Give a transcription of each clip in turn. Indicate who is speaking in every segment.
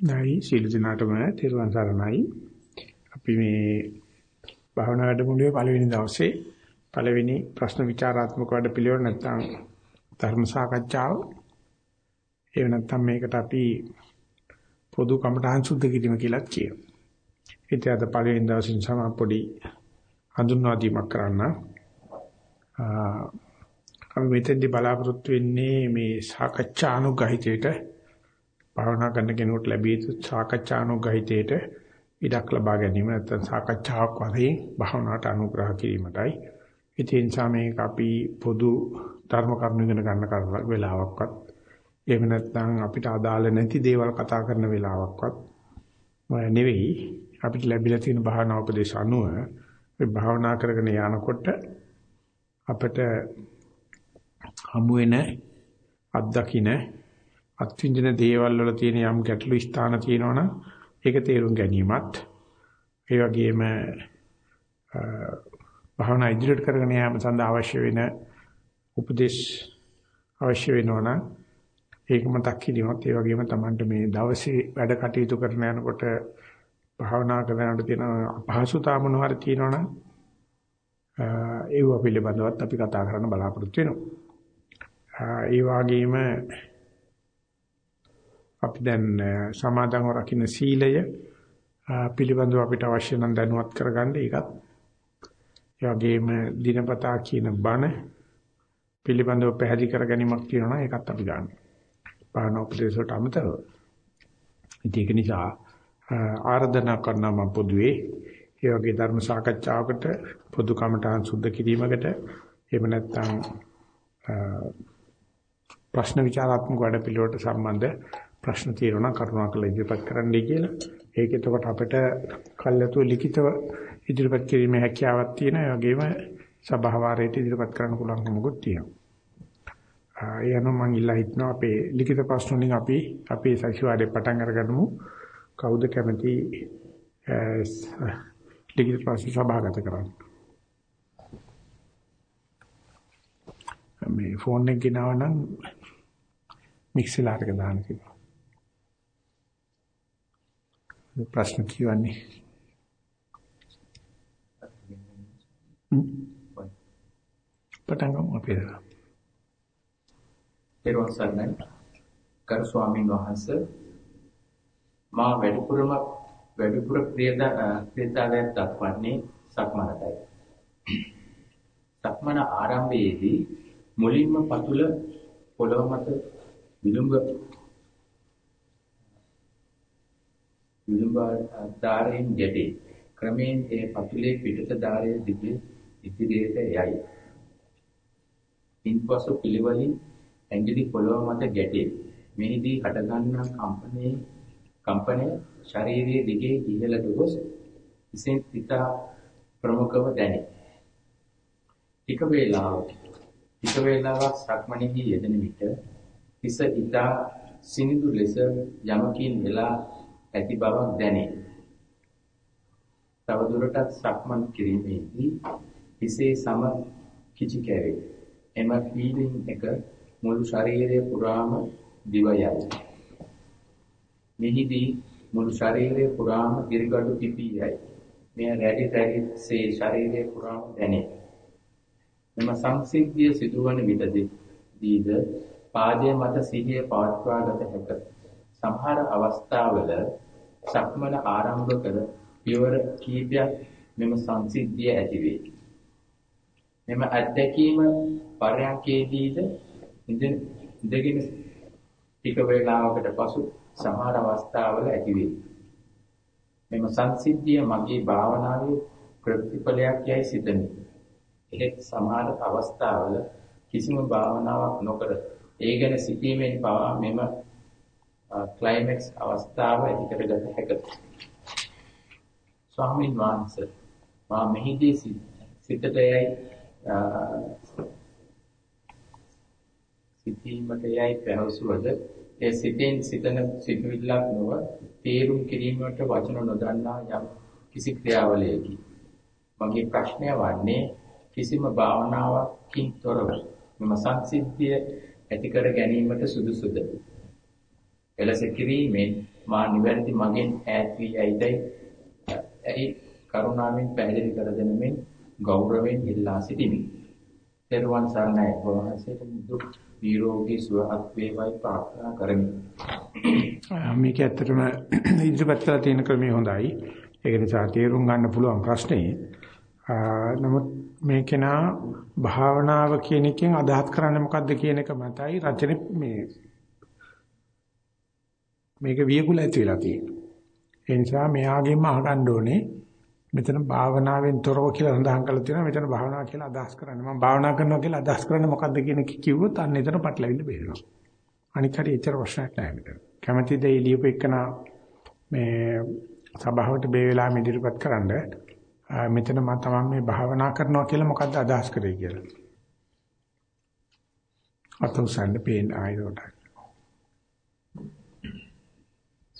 Speaker 1: නැයි සීල දිනාටම තිරුවන් සරණයි. අපි මේ භාවනා වැඩමුළුවේ පළවෙනි දවසේ පළවෙනි ප්‍රශ්න විචාරාත්මක වැඩ පිළිවෙල නැත්නම් ධර්ම සාකච්ඡාව. ඒ නැත්නම් මේකට අපි පොදු කමඨහං සුද්ධ කිරීම කියලා කියනවා. ඉතින් අද පළවෙනි දවසින් සම පොඩි හඳුන්වා දීමක් කරන්න. අපි මෙතෙන්දී බලාපොරොත්තු වෙන්නේ මේ සාකච්ඡා අනුගහිතයට භාවනා කරන කෙනෙකුට ලැබී යුතු සාකච්ඡානුගහිතයට ඉඩක් ලබා ගැනීම නැත්නම් සාකච්ඡාවක් වශයෙන් භාවනාවට අනුග්‍රහ කිරීමටයි. ඉතින් සමේක අපි පොදු ධර්ම කරුණු ඉගෙන ගන්න කරලා වෙලාවක්වත් එහෙම නැත්නම් අපිට අදාළ නැති දේවල් කතා කරන වෙලාවක්වත් නෙවෙයි අපිට ලැබිලා තියෙන භාවනා උපදේශ අනුව මේ භාවනා කරගෙන යනකොට අපිට හමු වෙන අත්දකින්න අත්විඳින දේවල් වල තියෙන යම් ගැටලු ස්ථාන තියෙනවනම් ඒක තේරුම් ගැනීමත් ඒ වගේම භාවනා ඉදිරියට කරගෙන යාම සඳහා අවශ්‍ය වෙන උපදේශ අවශ්‍ය වෙනවනම් ඒක මතක් කිරීමත් ඒ වගේම Tamanට මේ දවසේ වැඩ කටයුතු කරන යනකොට භාවනා කරනකොට තියෙන අපහසුතාව මොනවාරි තියෙනවනම් ඒව පිළිබඳවත් අපි කතා කරන්න බලාපොරොත්තු වෙනවා. ඒ වගේම අපි දැන් සමාදන්ව රකින්න සීලය පිළිබඳව අපිට අවශ්‍ය නම් දැනුවත් කරගන්න ඒකත් ඒ වගේම දිනපතා කියන බණ පිළිබඳව පැහැදිලි කර ගැනීමක් තියෙනවා ඒකත් අපි ගන්න. පාන උපදේශයට අමතරව. ඒක නිසා ආර්දනා කරන මම පොදුවේ ඒ වගේ ධර්ම සාකච්ඡාවකට පොදු කමටහන් සුද්ධ කිරීමකට එහෙම නැත්නම් ප්‍රශ්න විචාරාත්මක වැඩ පිළිවෙලට සම්බන්ධ ප්‍රශ්න තියෙනවා නම් කරුණාකරලා ඉදිරිපත් කරන්නයි කියලා. ඒක එතකොට අපිට කල්ැතු ලිඛිතව ඉදිරිපත් කිරීමේ හැකියාවක් තියෙන. ඒ වගේම සභාවාරයට ඉදිරිපත් කරන්න පුළුවන් මොකුත් තියෙනවා. ඒ අනුව මම ඉල්ලා හිටනවා අපේ ලිඛිත ප්‍රශ්න වලින් අපි අපේ සතිವಾರේ පටන් අරගන්නමු. කවුද කැමති ලිඛිත ප්‍රශ්න සභාගත කරන්න. මේ ෆෝන් එක ගෙනාව නම් මික්සලාරක දාන්න කිව්වා. ප්‍රශ්න කියවන්නේ. පටන් ගමු අපි.
Speaker 2: පෙරවන් සර්ණයි. කරු ස්වාමීන් වහන්සේ මා වැඩිපුරම වැඩිපුර ක්‍රියාදායක දක්වන්නේ සක්මනටයි. සක්මන ආරම්භයේදී මුලින්ම පතුල පොළොව මත විලුඹ විලුඹ ධාරයෙන් ගැටේ. ක්‍රමයෙන් ඒ පතුලේ පිටත ධාරය දිගේ ඉදිරියට යයි. ඉන්පසු පිළිවෙලින් ඇඟිලි පොළොව මත ගැටේ. මෙහිදී හටගන්නා කම්පනයේ කම්පනය ශාරීරියේ දිගේ ඉහළට ගොස් ඉසින් පිටා ප්‍රමුඛව දැනේ. ටික වේලාවක් ටික වේලාවක් සක්මණේහි යෙදෙන විට හිස ඉතා සිනිඳු ලෙස යමකින් වෙලා ඇති බවක් දැනේ. තවදුරටත් සක්මන් කිරීමේදී හිසේ සම කිචි කැවේ. එම ෆීලිං එක මුළු ශරීරය පුරාම දිවයයි. මෙහිදී මුළු ශරීරය පුරාම දිර්ගඩු පිපී යයි. මෙය රැඩි රැඩි සේ ශරීරය පුරාම දැනේ. මෙම සංසිද්ධිය සිදුවන විටදී දීද පාදයේ මත සිහිය පවත්වාගත හැකිය. සමහර අවස්ථාවල සක්මන ආරම්භ කර පියවර කීපයක් මෙම සංසිද්ධිය ඇති වේ. මෙම අත්දැකීම පරයන්කේදීද ඉඳගෙන ටික වේලාවකට පසු සමහර අවස්ථාවල ඇති වේ. මෙම සංසිද්ධිය මගේ භාවනාවේ ප්‍රතිඵලයක් යයි සිතමි. එහෙත් සමහර අවස්ථාවල කිසිම භාවනාවක් නොකර ඒ ගැන සිතීමෙන් පවා මෙම ක්ලයිමැක්ස් අවස්ථාව ඇති කරගත හැකිය. ස්වාමීන් වහන්සේ මා මෙහිදී සිතට යයි සිතීමට යයි පැවසුවද ඒ සිතෙන් සිතන සිතුවිල්ලක් නොව තේරුම් කිරීමට වචන නොදන්නා යම් කිසි ක්‍රියාවලියකි. මගේ ප්‍රශ්නය වන්නේ කිසිම භාවනාවකින් තොරව මම සංසිද්ධිය ඇති කර ගැනීමට සුදුසුද? එලෙස කිරීමෙන් මා නිවැරදි මගෙන් ඈත් වී ඇයිදයි ඇයි කරුණාවෙන් පැහැදිලි කර දෙනමින් ගෞරවයෙන් ඉල්ලා සිටිමි. තෙරුවන් සරණයි වහන්සේට දුක් නිරෝගී සුවපත් වේවායි ප්‍රාර්ථනා කරමි.
Speaker 1: මේක ඇත්තටම ඉදිරිපත් කරලා තියෙන ක්‍රමය හොඳයි. ඒක නිසා තේරුම් ගන්න පුළුවන් ප්‍රශ්නේ. නමුත් මේකේනා භාවනාව කියන එකෙන් අදහස් කරන්නේ මොකද්ද කියන එක මතයි රචනෙ මේ මේක වියකුල ඇති වෙලා තියෙනවා. ඒ නිසා මෙයාගෙන්ම අහගන්න ඕනේ මෙතන භාවනාවෙන් තොරව කියලා සඳහන් කරලා තියෙනවා. මෙතන භාවනාව කියලා අදහස් කරන්නේ. මම භාවනා කරනවා කියලා අදහස් කරන්නේ මොකද්ද කියන එක කිව්වොත් අන්න එතන පටලවිල්ල බේරෙනවා. අනික හරි එච්චර ප්‍රශ්නයක් නැහැ මෙතන. කැමැති දෙය ලියපු එකන මේ සභාවට බේ වෙලාවෙ ඉදිරිපත් කරන්න? මෙතන මම තමයි මේ භාවනා කරනවා කියලා මොකද්ද අදහස් කරේ කියලා. අතොසන්න පේන ආයතනට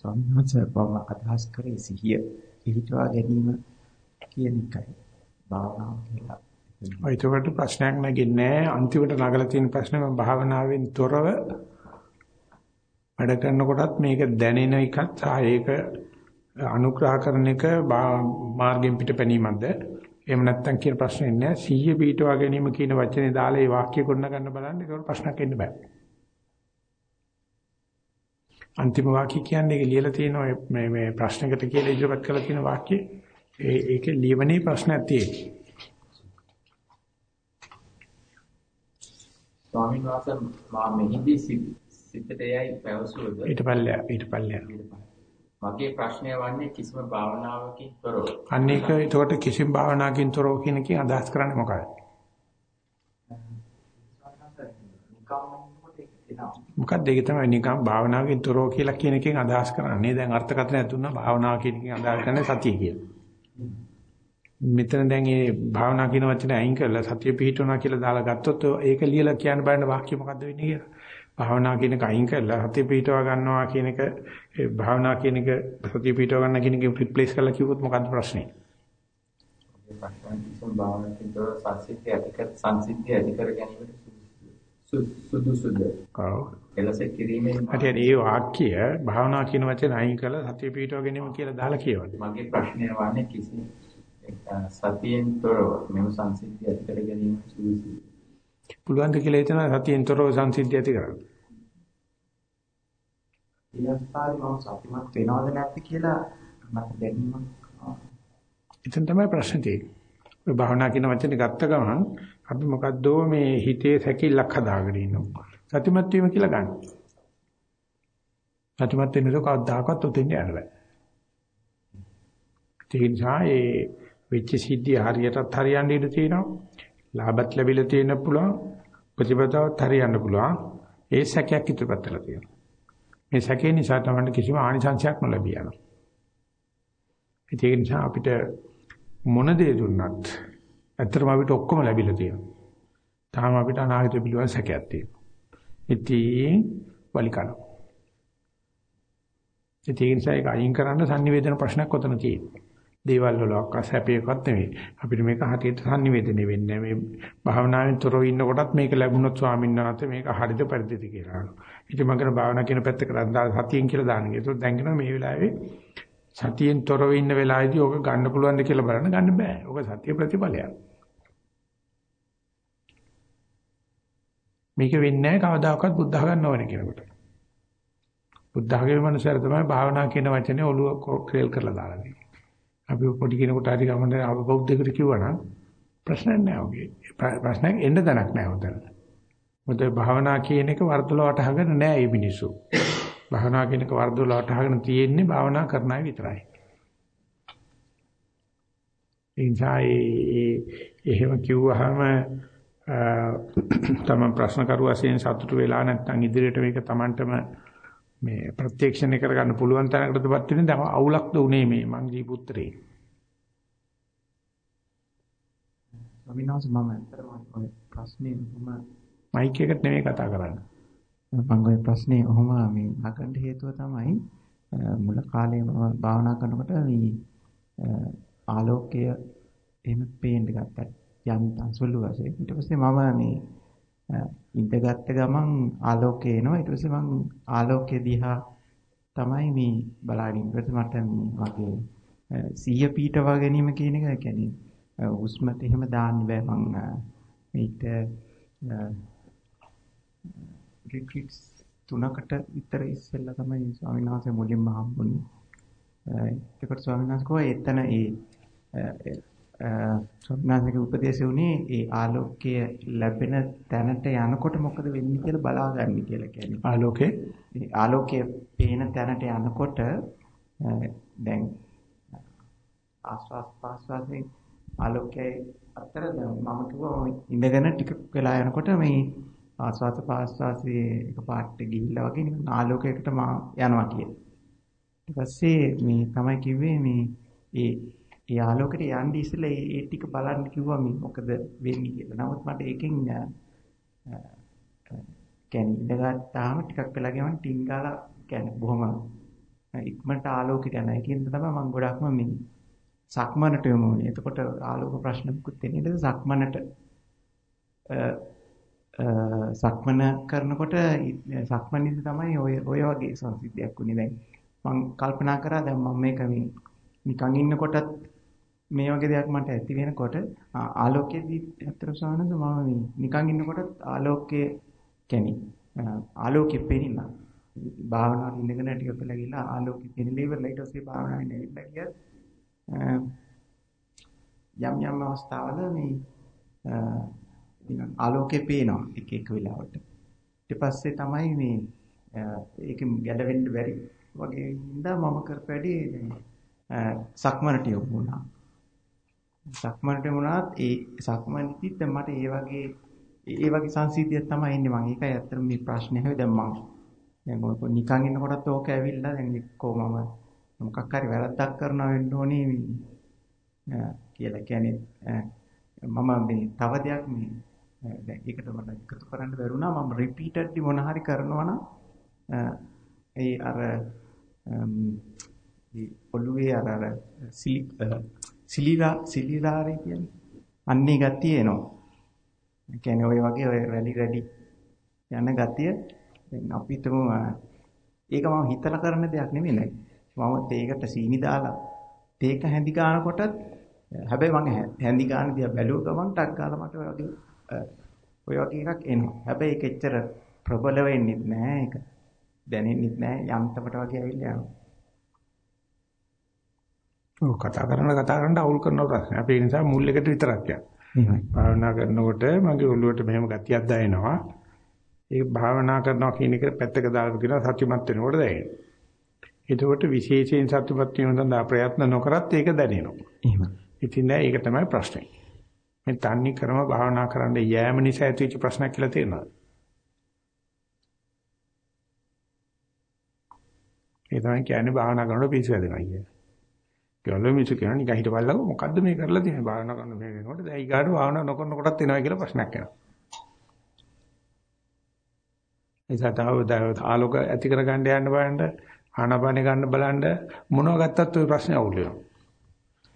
Speaker 3: ස්වාමීන් වහන්සේ අදහස් කරේ සිහිය පිළිටවා ගැනීම කියන එකයි. භාවනාව කියලා.
Speaker 1: ඒකට ප්‍රශ්නයක් නැගෙන්නේ අන්තිමට නගලා තියෙන ප්‍රශ්නේ මම භාවනාවෙන් තොරව වැඩ කරනකොටත් මේක දැනෙන එකත් සහ ඒක අනුග්‍රහ කරන එක මාර්ගෙන් පිටපැනීමක්ද එහෙම නැත්නම් කියන ප්‍රශ්නේ නෑ සීය පිටවා ගැනීම කියන වචනේ දාලා ඒ වාක්‍ය ගොඩන ගන්න බලන්න. ඒක ප්‍රශ්නයක් එන්න බෑ. අන්තිම වාක්‍ය කියන්නේ ඒක ලියලා තියෙන මේ මේ ප්‍රශ්නකට කියලා ඉදිරිපත් කරලා තියෙන වාක්‍යය ඒ ඒකේ ලියවනේ ප්‍රශ්නයක් තියෙනවා.
Speaker 2: ස්වාමීන් වහන්සේ මා මෙහිදී සිතට යයි පැවසුවද
Speaker 1: ඊට පල්ලෙය ඊට පල්ලෙය.
Speaker 2: මගේ ප්‍රශ්නය වන්නේ කිසිම භාවනාවකින් තොරව.
Speaker 1: අන්න ඒක ඒකට කිසිම භාවනාවකින් තොරව කියන කී අදහස් කරන්නේ මොකක්ද? මොකක්ද ඒක තමයි නිකම් භාවනාවකින් තොරව කියලා කියන එකෙන් අදහස් කරන්නේ. දැන් අර්ථකථනය දුන්නා භාවනාව කියන එකෙන් අදහස් කරන්නේ සතිය කියලා. මෙතන දැන් මේ භාවනා කියන වචනේ අයින් කරලා සතිය පිහිටවනවා කියලා දාලා ගත්තොත් ඒක ලියලා කියන්න බෑන වාක්‍ය මොකද්ද වෙන්නේ කියලා. භාවනා කියන එක අයින් කරලා සතිය පිහිටවා ගන්නවා කියන එක ඒ භාවනා කියන එක සතිය පිහිටව ගන්න කියන එක රිප්ලේස් කරලා කිව්වොත් මොකද්ද ප්‍රශ්නේ?
Speaker 2: ප්‍රශ්න භාවනා කියන සංසිද්ධිය ඇති කර සංසිද්ධිය ඇති කර ගැනීමට සුදුසුද?
Speaker 1: ඔව්.
Speaker 2: එලෙස කිරීමෙන්
Speaker 1: හරියට ඒ වාක්‍ය භාවනා කියන වචනේ අයින් කරලා සතිය පිහිටව ගැනීම කියලා දාලා කියවන්න.
Speaker 2: මගේ ප්‍රශ්නය වන්නේ කිසි සතියෙන් තොරව මෙම සංසිද්ධිය ඇති කර ගැනීම සුදුසුයි.
Speaker 1: පුළුවන් ද කියලා හිතන සතියෙන් තොරව සංසිද්ධිය ඇති කරන්න.
Speaker 3: ඊයස්පාරි මම සතිමත් වෙනවද නැද්ද කියලා මට දැනීමක්.
Speaker 1: එතන තමයි ප්‍රශ්නේ තියෙන්නේ. ඔය භාවනා කියන වචනේ ගත්ත ගමන් අපි මොකද්දෝ මේ හිතේ සැකිල්ලක් හදාගෙන ඉන්නවා. සතිමත් වීම කියලා ගන්න. සතිමත් වෙනකොට කවදාකවත් උතෙන් යන්න බෑ. ඒ නිසා ඒ වෙච්ච සිද්ධිය හරියටත් හරියන්න ඉඩ තියෙනවා. ලාභත් ලැබිලා තියෙන පුළුවන්. ප්‍රතිපදාවත් හරියන්න පුළුවන්. ඒ සැකයක් ඉදිරිපත් කරලා තියෙනවා. මේ සැකේ නිසා තමයි කිසිම ආනිසංශයක් නොලැබී යනවා. ඒ නිසා අපිට මොන දේ දුන්නත් ඇත්තටම අපිට ඔක්කොම ලැබිලා තියෙනවා. තාම අපිට අනාගත පිළිවෙල සැකයක් තියෙනවා. ඉතින් වලිකන. ඒ නිසා ඒක අයින් කරන්න sannivedana ප්‍රශ්නයක් ඔතන තියෙනවා. දේවල් වලක් අසැපේකවත් නෙවෙයි. අපිට මේක හරියට sannivedana වෙන්නේ මේ භාවනාවෙන් තොරව ඉන්නකොටත් මේක ලැබුණොත් ස්වාමීන් වහන්සේ මේක හරිද පරිදිද කියලා. ඉතින් මම කරන භාවනා කියන පැත්ත කරන් සතියෙන් කියලා දාන්නේ. ඒක දැන් කියන මේ වෙලාවේ සතියෙන් තොරව ඉන්න වෙලාවේදී ඕක ගන්න පුළුවන්ද කියලා බලන්න ගන්න බෑ. ඕක සතිය ප්‍රතිඵලයක්. මේක වෙන්නේ නැහැ කවදාකවත් බුද්ධ ගන්න ඕනේ කෙනෙකුට. බුද්ධ ආගමේ මනුස්සයර තමයි භාවනා කියන වචනේ ඔළුව ක්‍රේල් කරලා දාලා අපි පොඩි කෙනෙකුට හරි ගමන බෞද්ධයෙකුට කිව්වනම් ප්‍රශ්නයක් නෑ ඔගේ. ප්‍රශ්නයක් එන්න දණක් නෑ උතන. මොකද භාවනා කියන එක වර්ධල වටහාගෙන නෑ මේ මිනිස්සු. භාවනා කියන එක වර්ධල වටහාගෙන තියෙන්නේ භාවනා කරන අය විතරයි. ඉන්සයි එහෙම කිව්වහම තම ප්‍රශ්න කරුවාසෙන් සතුටු වෙලා නැත්නම් ඉදිරියට මේක Tamanටම මේ ප්‍රත්‍යක්ෂණය කරගන්න පුළුවන් තැනකටදපත් වෙන දැන් අවුලක්ද උනේ මේ මං දීපු උත්තරේ.
Speaker 3: ස්වාමිනාස් මම ඔය ප්‍රශ්නේ මම
Speaker 1: මයික් එකට නෙමෙයි කතා කරන්නේ.
Speaker 3: මම ඔය ප්‍රශ්නේ ඔහොම මේ නගන්න හේතුව තමයි මුල කාලේ මම භාවනා කරනකොට මේ ආලෝකය එහෙම පේන්න ගත්තා. යන්තම් සුළු වශයෙන්. ඊට පස්සේ මම මේ ඉඳගත්ත ගමන් ආලෝකය එනවා ඊට පස්සේ මම ආලෝකය දිහාට තමයි මේ බලාගෙන ඉන්නකොට මට මේ වගේ සිහිය පීඨවා ගැනීම කියන එක කියන්නේ හුස්මට එහෙම දාන්න බෑ මං මේක රිට්‍රීට්ස් තුනකට විතර ඉස්සෙල්ලා තමයි ස්වාමීන් වහන්සේ මුලින්ම හම්බුනේ. ඒකට ස්වාමීන් වහන්සේ කිව්වා එතන ඒ ස්වාමීනාගේ උපදේශය උනේ ඒ ආලෝකය ලැබෙන තැනට යනකොට මොකද වෙන්නේ කියලා බලාගන්න කියලා කියන්නේ.
Speaker 1: ආලෝකේ
Speaker 3: ආලෝකයේ පේන තැනට යනකොට දැන් ආස්වාස් පාස්වාසේ ආලෝකයේ අතර මම කිව්වා ඉඳගෙන ටික වෙලා යනකොට මේ ආස්වාද පාස්වාසේ එක පාට ගිහිල්ලා වගේ නිකන් ආලෝකයකට මා යනවා කියලා. ඊට පස්සේ මේ තමයි කිව්වේ මේ ඒ ඒ ආලෝකයට යන්නේ ඉස්සෙල්ලා ඒ ටික බලන්න කිව්වා මේ මොකද වෙන්නේ කියලා. නමුත් මට ඒකෙන් කියන්නේ ඉඳගත්තාම ටිකක් වෙලා ගමන් ටින් ගාලා කියන්නේ බොහොම ඉක්මනට ආලෝකයට යන එකෙන් තමයි මම ගොඩක්ම මේ සක්මනට යමු වෙන්නේ. එතකොට ආලෝක ප්‍රශ්න මුකුත් දෙන්නේ නැහැ සක්මනට සක්මන කරනකොට සක්මනේදී තමයි ඔය ඔය වගේ සංසිද්ධියක් උනේ දැන් මම කල්පනා කරා දැන් මම මේක මේ නිකන් ඉන්නකොටත් මේ වගේ දෙයක් මට ඇති වෙනකොට ආලෝකයේදී අතර සානද මම මේ නිකන් ඉන්නකොටත් ආලෝකයේ කියන්නේ ආලෝකෙ පෙනිලා භාවනාවට ඉඳගෙන ටික වෙලා ගිහලා ආලෝකෙ පෙනිලා ඉවරලා ඊට පස්සේ භාවනාවේ නැවිලා ගියත් යම් යම් අවස්ථාවල මේ නිකන් ආලෝකේ පේනවා එක එක වෙලාවට. ඊට පස්සේ තමයි මේ ඒකෙන් ගැලවෙන්න බැරි වගේ ඉඳා මම කරපැඩි සක්මනට යොමු වුණා. සක්මනට වුණාත් ඒ සක්මනේදීත් මට ඒ වගේ ඒ වගේ සංසිද්ධියක් තමයි ඉන්නේ මම. ඒකයි ඇත්තටම මේ ප්‍රශ්නේ හැවෙ දැන් මම දැන් ඔය නිකන් ඉන්නකොටත් ඕක ඇවිල්ලා දැන් කොහොමම මොකක් හරි වැරද්දක් කරනවා වෙන්න ඕනේ කියලා කියන්නේ මම මේ තව දෙයක් මේ දැන් ඒකට මට එකතු කරන්න බැරුණා මම රිපීටඩ්ලි මොන හරි කරනවා නම් ඒ අර ඒ ඔළුවේ අර අර සිලිලා සිලිලාරේ කියන්නේ අන්නේ ගතිය එනවා. ඒ කියන්නේ ඔය වගේ ඔය රැලි රැලි යන ගතිය දැන් අපි හිතමු ඒක මම හිතලා කරන දෙයක් නෙමෙයි නේද? මම තේකට සීනි දාලා තේක හැඳි ගන්නකොටත් හැබැයි මම හැඳි ගන්න දිහා බැලුව ගමන් ටක් ගාලා මට ඔය වගේ ඔය වගේ එකක් එනවා. හැබැයි ඒක එච්චර ප්‍රබල වෙන්නේ නැහැ ඒක. දැනෙන්නේ නැහැ යන්තමට වගේ ඇවිල්ලා යනවා.
Speaker 1: ඔව් කතා කරන කතා කරනට අවුල් කරන ප්‍රශ්න. අපි ඒ නිසා මුල් එකට විතරක් යනවා. භාවනා කරනකොට මගේ ඔළුවට මෙහෙම ගතියක් දැනෙනවා. ඒක භාවනා කරනවා කියන එක පැත්තක දාලා කියනවා සත්‍යමත් වෙනකොට දැනෙනවා. එතකොට විශේෂයෙන් සත්‍යමත් වීම සඳහා ප්‍රයත්න නොකරත් ඒක දැනෙනවා.
Speaker 3: එහෙම.
Speaker 1: ඉතින් නෑ ඒක තමයි ප්‍රශ්නේ. මේ තන්නේ කරම භාවනා කරන්න යෑම නිසා ඇතිවෙච්ච ප්‍රශ්නයක් කියලා තේරෙනවා. ඒ තමයි කියන්නේ භාවනා කරනකොට පිස්සු හැදෙනවා කියන්නේ. කියලා මිසු කියන නිකන් හිටපල්ලක මොකද්ද මේ කරලා තියෙන්නේ භාවනා කරන මේ වෙනකොට දැන් ඊගාට භාවනා නොකරනකොටත් එනවා කියලා ප්‍රශ්නයක් එනවා. එසා තව ආලෝක ඇති කර ගන්න යන්න බලන්න ආනාපානෙ ගන්න බලන්න මොනව ගත්තත් ওই ප්‍රශ්නේ අවුල් වෙනවා.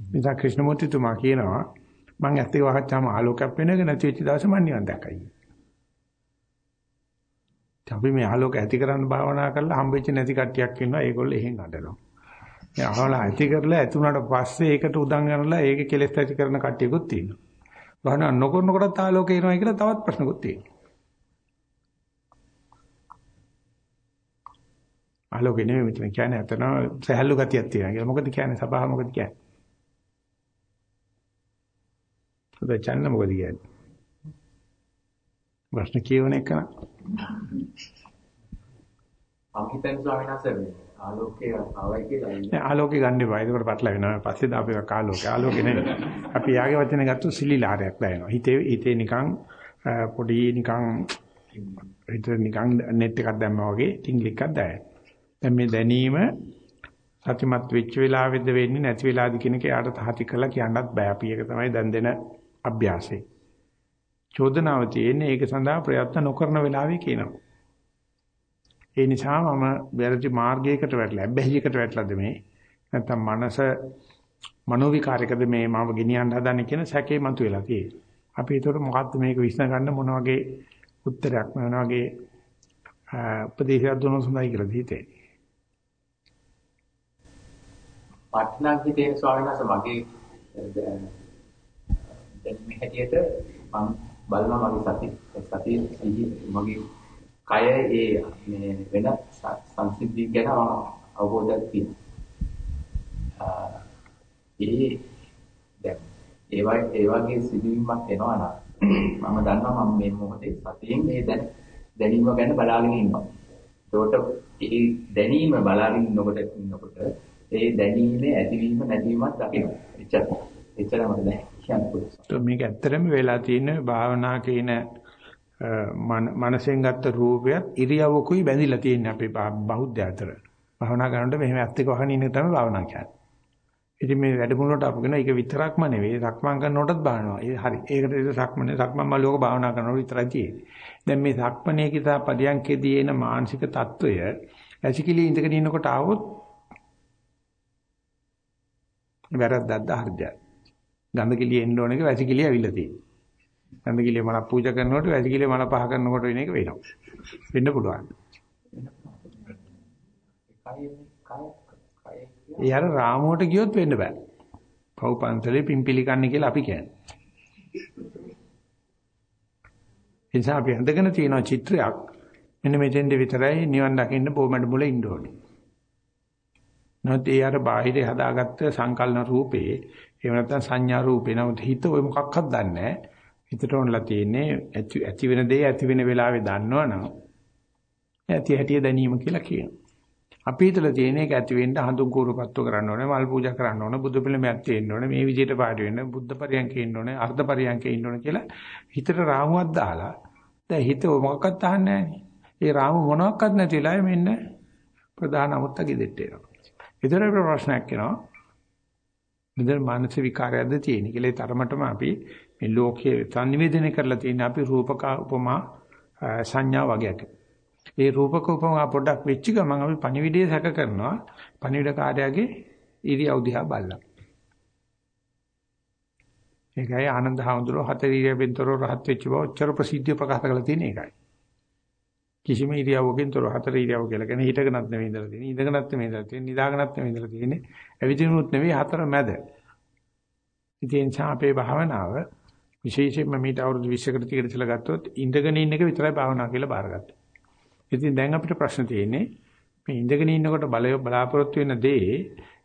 Speaker 1: නිසා ක්‍රිෂ්ණමූර්තිතුමා කියනවා මං ඇත්තේ වහච්චාම ආලෝකයක් වෙන එක නැති වෙච්ච දවසේ මං නිවන් දැක්කයි. අපි මේ ආලෝක ඇති කරන්න භාවනා කරලා හම්බෙච්ච නැති කට්ටියක් ඉන්නවා ඒගොල්ලෝ එහෙන් අඬනවා. මේ අහවලා ඇති කරලා ඇතුණාට පස්සේ ඒකට උදන් ගන්නලා ඒකේ කෙලෙස් ඇති කරන කට්ටියකුත් තියෙනවා. භාවනා නොකරනකොටත් ආලෝකේ එනවා කියලා තවත් ප්‍රශ්නකුත් තියෙනවා. ආලෝකේ නෙමෙයි මෙතන කියන්නේ අතන සහැල්ලු ගතියක් තියෙනවා කියලා. මොකද කියන්නේ සබහා මොකද කියන්නේ? ඔබ චන්න මොකද කියන්නේ? ප්‍රශ්න කියවන එක නා.
Speaker 2: අකිතෙන් ස්වාමීන් වහන්සේ ආලෝකයේ ආවයි කියලා
Speaker 1: නෑ ආලෝකේ ගන්න එපා. ඒකට පටල වෙනවා. පස්සේ දාපු එක ආලෝකේ. ආලෝකේ නෙවෙයි. අපි යාගේ වචනේ ගත්තු සිලිලාරයක් දැනෙනවා. හිතේ හිතේ නිකන් පොඩි නිකන් හිතේ නිකන් net එකක් දැම්මා වගේ ටින්ග් එකක් දැනෙනවා. දැන් මේ දැනීම සතිමත් වෙච්ච වෙලාවෙද වෙන්නේ නැති වෙලාවද කියන එක යාට තහති කරලා කියන්නත් බෑ. අපි ඒක තමයි දැන් දෙන අභ්‍යාසය. චෝදනාව තියෙන්නේ ඒක සඳහා ප්‍රයත්න නොකරන වෙලාවේ කියනවා. ඒ නිසා මම වැරදි මාර්ගයකට වැටලා, බැහැජයකට වැටලාද මේ නැත්තම් මනස මනෝවිකාරයකද මේ මාව ගෙනියන්න හදන්නේ කියන සැකේ මතුවලා තියෙන්නේ. අපි ඒතකොට මොකද්ද මේක විශ්න ගන්න මොන වගේ උත්තරයක් මොන වගේ උපදේශයක් දුන්නොත් හොඳයි කියලා හිතේ.
Speaker 2: පට්ටනක් හිතේ ස්වාමීන් වහන්සේ මගේ දැන් මේ හැටියට මම බලනවා මගේ සති සතිය මගේ කය ඒ මේ වෙන සංසිද්ධිය ගැන අවබෝධයක් තියෙනවා. ඒ දැන් ඒ වගේ ඒ වගේ සිදුවීමක් එනවා නම් මම දන්නවා මම මේ මොහොතේ සතියෙන් මේ දැන දැනීම ගැන බලාගෙන ඉන්නවා. ඒකට ඒ දැනීම බලාගෙන ඉන්නකොට ඉන්නකොට ඒ දැනීමේ ඇතිවීම නැතිවීමත් දකිනවා. එච්චර. එච්චරම දැන් කියන්න පුළුවන්.
Speaker 1: මේක ඇත්තටම වෙලා තියෙන භාවනා කියන මනසෙන් ගත්ත රූපයත් ඉරියව්වකුයි බැඳිලා තියෙන්නේ අපේ බෞද්ධ අතර. භවනා කරනකොට මෙහෙම ඇත්ත එක වහන ඉන්න තමයි භවනා කියන්නේ. ඉතින් මේ වැඩමුළුවට අපගෙන ඒක විතරක්ම නෙවෙයි සක්මන් කරනකොටත් බහනවා. ඒ හරි. ඒකට ඒක සක්මනේ සක්මන් මළුවක භවනා කරනකොට විතරයි තියෙන්නේ. දැන් මේ සක්මනේ කිතා පදියන්කේදී එන මානසික తত্ত্বය ඇසිකිලි ඉඳගෙන ඉන්නකොට ආවොත් වැරද්දක්ද හරිද? ගඳකිලිය එන්න ඕන එක වැසිකිලිය ඇවිල්ලා තියෙනවා. ගන්ධකිලිය මල පූජා කරනකොට වැසිකිලිය මල පහ කරනකොට වෙන එක වෙනවා. වෙන්න පුළුවන්. ඒ අර රාමුවට ගියොත් වෙන්න බෑ. පව් පන්සලේ පිම්පිලි කන්නේ කියලා අපි කියන්නේ. ඒ නිසා අපි හඳගෙන තියෙන චිත්‍රයක් මෙන්න මෙතෙන්ද විතරයි නිවන් දකින්න බොමඩ මුල ඉන්න ඕනේ. නැත්නම් ඒ අර බාහිර හදාගත්ත සංකල්න රූපේ එහෙම නැත්නම් සංඥා රූපේ නමුත් හිත ඔය මොකක්වත් දන්නේ නැහැ. හිතට ඕනලා තියෙන්නේ ඇති වෙන දේ ඇති වෙන වෙලාවේ දන්නවනම් ඇති හැටිය දැනීම කියලා කියනවා. අපි හිතලා තියෙන එක ඇති වෙන්න හඳුන් කූරුපත්තු කරන්න ඕනේ මල් පූජා කරන්න ඕනේ බුදු පිළිමයක් තියෙන්න ඕනේ මේ විදිහට පාඩු වෙන්න බුද්ධ පරියන්කේ ඉන්න ඕනේ අර්ධ පරියන්කේ ඉන්න ඕනේ කියලා හිතට රාමුවක් දාලා දැන් හිත මොකක්වත් අහන්නේ නැහැ ඒ රාමු මොනවත් නැති වෙලාවෙ මෙන්න ප්‍රධාන අමුත්ත ගෙදෙට්ට එනවා. ඒතර ප්‍රශ්නයක් එනවා. මෙතන මානසික විකාරයක්ද තියෙන කියලා. ඒ තරමටම අපි මේ ලෝකයේ සංනිවේදනය කරලා තියෙන අපි රූපක උපමා සංඥා වගේක් ඒ රූපක උපමා පොඩ්ඩක් වෙච්ච ගමන් අපි පණිවිඩය සැක කරනවා. පණිවිඩ කාර්යයේ ඉරියව් දිහා බලලා. ඒකයි ආනන්ද හඳුරෝ හතර ඉරියව්වෙන්තරෝ රහත් වෙච්ච බව උච්චර ප්‍රසිද්ධිය ප්‍රකාශ කරලා තියෙන එකයි. කිසිම ඉරියව්වකින් තොර හතර ඉරියව් කියලා කියන හිටගෙනත් නෙවෙයි ඉඳලා තියෙන්නේ. ඉඳගෙනත් නෙවෙයි ඉඳලා තියෙන්නේ. නිදාගෙනත් නෙවෙයි ඉඳලා තියෙන්නේ. ඇවිදිනුත් නෙවෙයි හතර මැද. ඉතින් අපේ භාවනාව විශේෂයෙන්ම මේට අවුරුදු 20කට 30කට ඉස්සලා ගත්තොත් ඉඳගෙන ඉන්න එක විතරයි භාවනාව කියලා බාරගත්තා. ඉතින් දැන් අපිට ප්‍රශ්න තියෙන්නේ මේ ඉඳගෙන ඉන්නකොට බලය බලාපොරොත්තු වෙන දේ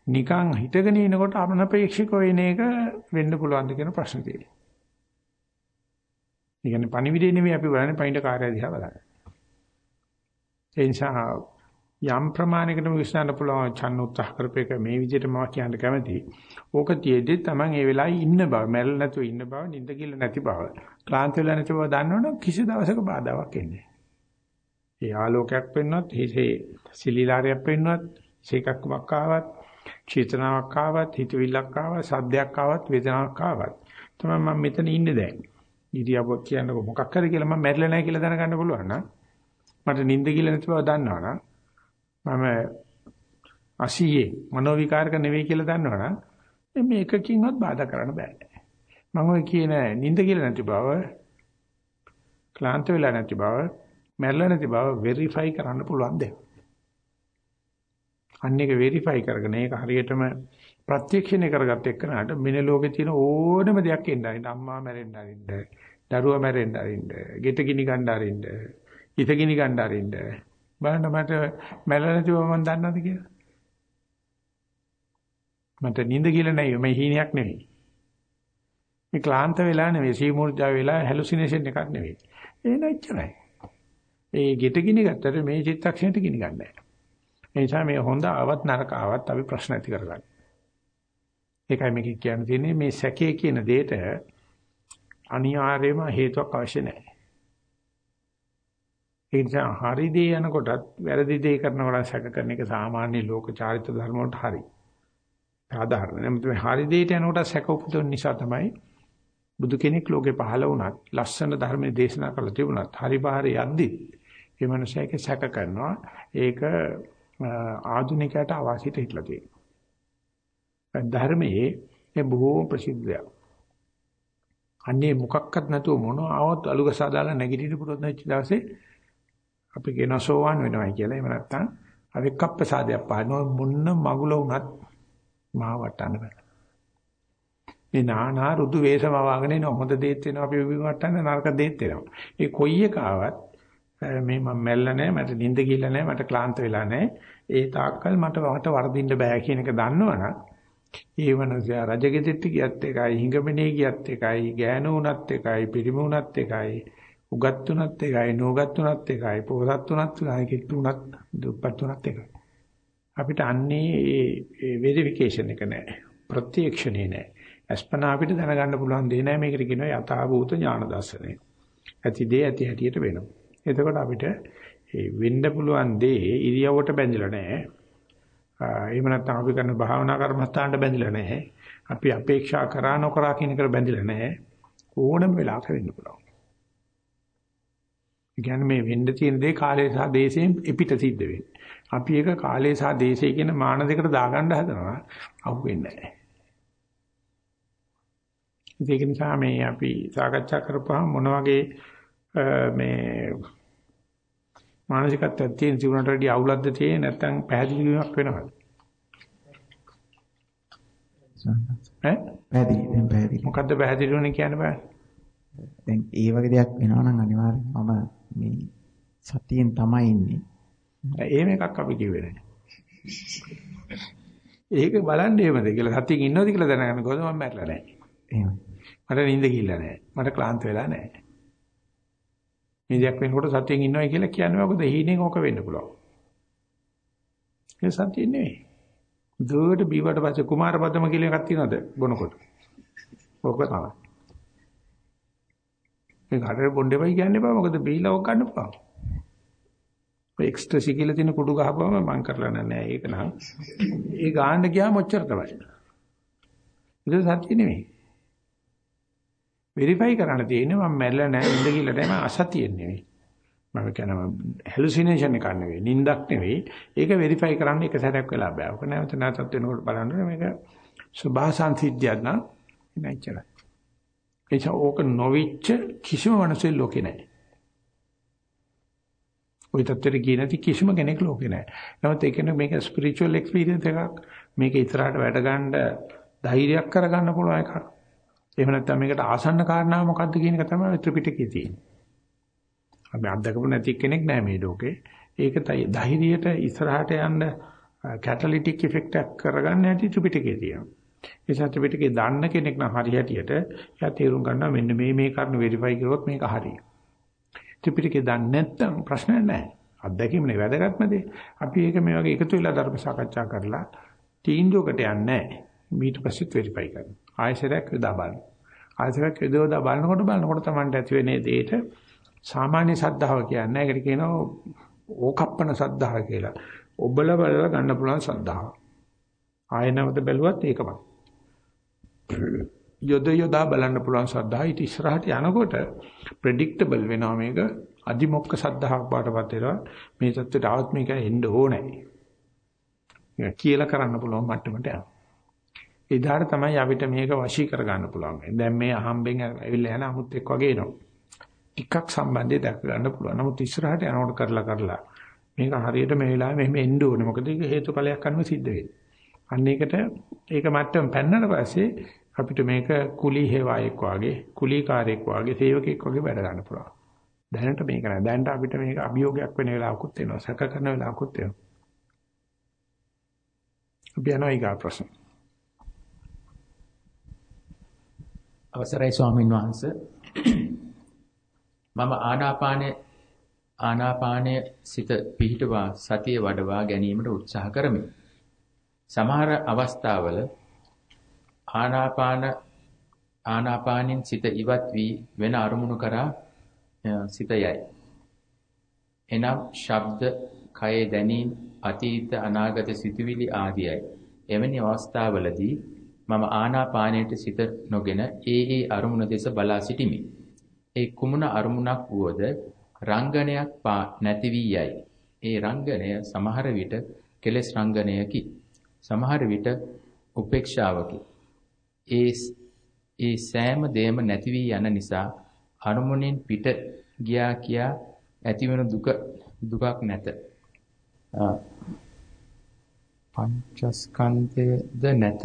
Speaker 1: නිකන් හිටගෙන ඉනකොට අනපේක්ෂික වෙන එක වෙන්න පුළුවන්ද කියන ප්‍රශ්න තියෙනවා. ඒ කියන්නේ පණිවිඩේ නෙමෙයි අපි බලන්නේ පණිවිඩ කාර්යය දිහා බලන්නේ. ඒ නිසා යම් ප්‍රමාණයකට විශ්නාන්න පුළුවන් ඡන්න උත්සාහ කරපේක මේ විදිහට මම කියන්න කැමතියි. ඕක තියේදී Taman ඒ වෙලාවේ ඉන්න බව, මැරෙල නැතුව ඉන්න බව, නිින්ද කිල්ල නැති බව, ක්ලාන්ත වෙලා නැති බව දන්නවනම් කිසි දවසක බාධාවක් එන්නේ ඒ ආලෝකයක් වෙන්නවත්, හිසේ සිලිලාරයක් වෙන්නවත්, සීකක්කමක් ආවත්, චේතනාවක් ආවත්, හිතවිල්ලක් ආවත්, සද්දයක් ආවත්, වේදනාවක් ආවත්. තමයි මම මෙතන ඉන්නේ දැන්. ඉරියව්ව කියන්නකො මොකක් හරි කියලා මම මැරිලා නැහැ කියලා දැනගන්න පුළුවන් නම් මට නිින්ද කියලා නැති බව දන්නවනම් මම අසීයේ මනෝවිකාරක නෙවෙයි කියලා දන්නවනම් මේ එකකින්වත් බාධා කරන්න බෑ. මම ඔය කියන නිින්ද කියලා නැති බව ක්ලාන්ත වෙලා නැති බව මැරෙලා නැති බව වෙරිෆයි කරන්න පුළුවන් දෙයක්. අන්න එක වෙරිෆයි කරගෙන ඒක හරියටම ප්‍රත්‍යක්ෂණය කරගත්ත එක්කනට මින ලෝකේ තියෙන ඕනම දෙයක් එන්න අරින්න අම්මා මැරෙන්න අරින්න දරුවා මැරෙන්න අරින්න ගෙට ගිනි ගන්න අරින්න ඉත ගිනි ගන්න අරින්න බලන්න මට මැරෙලා නැති බව මම දන්නවද කියලා මට නිින්ද කියලා නෙවෙයි මේ හීනයක් නෙවෙයි මේ ක්ලාන්ත වෙලා නෙවෙයි සීමුර්ජා වෙලා හැලුසිනේෂන් එකක් නෙවෙයි ඒ නැච්චරයි ඒ ගෙට ගිනි ගත්තට මේ චිත්තක්ෂණයට ගිනි ගන්න නැහැ. ඒ නිසා මේ හොඳ ආවත් නරක ආවත් අපි ප්‍රශ්න ඇති කරගන්න. ඒකයි මේක කියන්න තියෙන්නේ මේ සැකේ කියන දෙයට අනිවාර්යයෙන්ම හේතුවක් අවශ්‍ය නැහැ. ඒ නිසා හරි දේ යනකොටත් වැරදි දේ කරනකොට සැක කරන එක සාමාන්‍ය ලෝක චාරිත්‍ර ධර්ම වලට හරි. සාධාරණ. නමුත් මේ හරි දෙයට යනකොට සැක උපදින නිසා තමයි බුදු කෙනෙක් ලෝකේ පහළ වුණත් ලස්සන ධර්මයේ දේශනා කළ තිබුණත් හරි බාහිර යද්දි ඒ මනුස්සයෙක් සැක කරනවා ඒක ආධුනිකයට අවාසියට හිටලා තියෙනවා ධර්මයේ මේ බොහෝ ප්‍රසිද්ධයක් අන්නේ මොකක්වත් නැතුව මොන ආවත් අලුගසා දාලා නැගිටින්න පුරුදු වෙච්ච දවසේ අපි කියන සෝවන් වෙනවා කියලා එහෙම නැත්නම් අවික්කප්පසාදයක් පානවා මොන්න මගුල වුණත් මාව වටන්න බෑ. මේ නානා රුදු වේශම වාගෙන එන හොඳ දේත් වෙනවා අපි විවටන්න නරක දේත් වෙනවා. ඒ කොයි එක ආවත් මේ මම මැල්ල නැහැ මට නිින්ද ගිහලා නැහැ මට ක්ලාන්ත වෙලා නැහැ. ඒ තාක්කල් මට වට වර්ධින්න බෑ කියන එක දන්නවනම් ඒ වනසයා රජගෙදෙට්ට ගියත් එකයි හිඟමනේ ගියත් එකයි ගෑනු උනත් එකයි පිරිමි උනත් එකයි උගත් උනත් එකයි නෝගත් උනත් එකයි පොහොසත් උනත් එකයි කිට්ටු උනත් දුප්පත් උනත් එකයි අපිට අන්නේ ඒ වෙරිෆිකේෂන් එක නැහැ ප්‍රත්‍යක්ෂණේ නැහැ අස්පනා අපිට දැනගන්න පුළුවන් දේ නැහැ මේකට කියනවා යථාභූත ඥාන දර්ශනය. ඇති දේ ඇති හැටියට වෙනවා. එතකොට අපිට ඒ වෙන්න පුළුවන් දේ ඉරියව්වට බැඳිලා නැහැ. එහෙම නැත්නම් අපි කරන භාවනා කර්මස්ථානට බැඳිලා නැහැ. අපි අපේක්ෂා කරා නොකරා කියන එකට බැඳිලා නැහැ. ඕනම වෙලාවක වෙන්න පුළුවන්. කියන්නේ මේ වෙන්න තියෙන දේ කාලය සහ දේශයෙන් එපිට සිද්ධ වෙන්නේ. අපි ඒක කාලය සහ දේශය කියන මාන දෙකට දාගන්න හදනවා. අහු වෙන්නේ නැහැ. ඒක නිසා මේ අපි සාකච්ඡා කරපුවාම මොන වගේ මේ මානසිකත්වයක් තියෙන ජීවිතයට වැඩි අවුලක්ද තියෙන්නේ නැත්නම් පැහැදිලි වීමක් වෙනවද? ඈ
Speaker 3: පැහැදිලි පැහැදිලි.
Speaker 1: මොකද්ද පැහැදිලි වෙන්නේ කියන්න බෑ.
Speaker 3: දැන් ඒ වගේ දෙයක් වෙනවා නම් අනිවාර්යෙන්ම මම මේ සතියෙන් තමයි ඉන්නේ.
Speaker 1: එහෙම එකක් අපි කිව්වේ නැහැ. ඒක බලන්න එහෙමද කියලා සතියෙන් ඉන්නවද කියලා දැනගන්න කොහොමද මම මැරලා නැහැ.
Speaker 3: එහෙමයි.
Speaker 1: මට නිින්ද ගිහිල්ලා නැහැ. මට ක්ලාන්ත වෙලා නැහැ. නිින්දයක් වෙනකොට සතියෙන් ඉන්නවයි කියලා කියන්නේ මොකද හීනෙන් ඕක වෙන්න පුළුවන්. ඒ සතිය නෙවෙයි. දුවට බීවට පස්සේ කුමාරපදම කියලා එකක් තියෙනවද බොනකොට? ඕක තමයි. මේ කාටේ බොණ්ඩේවයි කියන්නේ බා මොකද බීලා ඕක ගන්න පුළුවන්. ඔය එක්ස්ට්‍රසි කියලා තියෙන කුඩු ගහපුවම මම කරලා නැහැ ඒක නම්. ඒ ගාන්න ගියාම ඔච්චර තමයි. ඒක සත්‍ය නෙමෙයි. වෙරිෆයි කරන්න තියෙන්නේ මම මැරෙලා නැහැ ඉඳ කියලා තමයි මම අසතියෙන් නෙවෙයි. මම කියනවා හැලුසිනේෂන් එකක් නෙවෙයි නිින්දක් නෙවෙයි. ඒක වෙරිෆයි කරන්න එක සැරයක් වෙලා බෑ. ඔක නැවත නැවතත් වෙනකොට බලන්න මේක සුභාසන්තිද්‍යයක් නම් නැචරයි. ඒක ඕක නොවිච්ච කිසිම මනුස්සයෙක් ලෝකේ නැහැ. ওই තත්ත්වෙට ගියේ නැති කිසිම කෙනෙක් ලෝකේ නැහැ. නමුත් ඒක මේක ස්පිරිචුවල් එක්ස්පීරියන්ස් එකක්. මේක ඉතරහට වැඩ ගන්න ධෛර්යයක් කරගන්න පුළුවන් එකක්. එහෙම නැත්නම් මේකට ආසන්න කාරණාව මොකද්ද කියන එක තමයි ත්‍රිපිටකයේ තියෙන්නේ. අපි අත්දකපු නැති කෙනෙක් නෑ මේ ලෝකේ. ඒක ධෛර්යයට ඉස්සරහට යන්න කැටලිටික් ඉෆෙක්ට් එකක් කරගන්න හැටි ත්‍රිපිටකයේ තියෙනවා. ඒ නිසා ත්‍රිපිටකේ දන්න කෙනෙක් නම් හරි හැටියට එයා තේරුම් ගන්නවා මෙන්න මේ මේ කරුණු වෙරිෆයි කරොත් මේක හරි. ත්‍රිපිටකේ දන්නේ නැත්නම් ප්‍රශ්නයක් නැහැ. අත්දැකීමනේ වැදගත්ම දේ. අපි ඒක මේ වගේ එකතු වෙලා ධර්ම සාකච්ඡා කරලා තීන්දුවකට යන්නේ නැහැ. ඊට පස්සෙත් වෙරිෆයි කරනවා. ආයෙසරයක් යොදා බලනවා. ආයෙසරයක් යොදවලා බලනකොට බලනකොට Tamanට ඇති වෙන්නේ දෙයට සාමාන්‍ය සද්ධාව කියන්නේ. ඒකට කියනවා ඕකප්පන සද්ධාව කියලා. ඔබල බලලා ගන්න පුළුවන් සද්ධාව. ආයෙනවද බැලුවත් ඒකමයි. යොද යොදා බලන්න පුළුවන් සද්ධා ඊට ඉස්සරහට යනකොට ප්‍රෙඩික්ටබල් වෙනවා මේක අදිමොක්ක සද්ධාහක් පාටපත් වෙනවා මේ தත්ත්වයට ආවත් මේක එන්න ඕනේ කියලා කරන්න පුළුවන් මට්ටමට යනවා එදාට තමයි අපිට මේක වශී කරගන්න පුළුවන්. දැන් මේ අහම්බෙන් ඇවිල්ලා යන අමුත් එක් වගේ එනවා. ටිකක් සම්බන්ධය දැක ගන්න පුළුවන්. නමුත් ඉස්සරහට යනකොට කරලා කරලා මේක හරියට මේ වෙලාවේ මෙහෙම එන්න ඕනේ. මොකද ඒක හේතුඵලයක් අනුව සිද්ධ වෙන්නේ. අන්න ඒකට ඒක මට්ටම පැන්නට පස්සේ අපිට මේක කුලී හේවායෙක් වාගේ, කුලීකාරයෙක් වාගේ, සේවකයෙක් වගේ වැඩ ගන්න පුළුවන්. දැනට මේක නෑ. දැනට අපිට මේක අභියෝගයක් වෙන වෙලාවකුත් එනවා. සැක කරන වෙලාවකුත් එනවා. අපි යනවා ඊගා ප්‍රශ්න.
Speaker 2: අවසරයි ස්වාමින් වහන්සේ මම ආනාපානය ආනාපානය සිත පිහිටවා සතිය වඩවා ගැනීමට උත්සාහ කරමි. සමහර අවස්ථාවල ආනාපාන ආනාපානින් සිත ඉවත් වී වෙන අරමුණු කරා සිත යයි. එනම් ශබ්ද, කයේ දැනීම්, අතීත අනාගත සිතුවිලි ආදියයි. එවැනි අවස්ථාවලදී මම ආනාපානයට සිත නොගෙන ඒ ඒ අරමුණ දෙස බලා සිටිමි. ඒ කුමන අරමුණක් වුවද රංගනයක් නැති වී යයි. ඒ රංගනය සමහර විට කෙලෙස් රංගනයකි. සමහර විට උපේක්ෂාවකි. ඒ ඒ සෑම දෙයක්ම නැති වී යන නිසා අරමුණෙන් පිට ගියා කියා ඇතිවන දුක දුකක් නැත. පංචස්කන්ධයද නැත.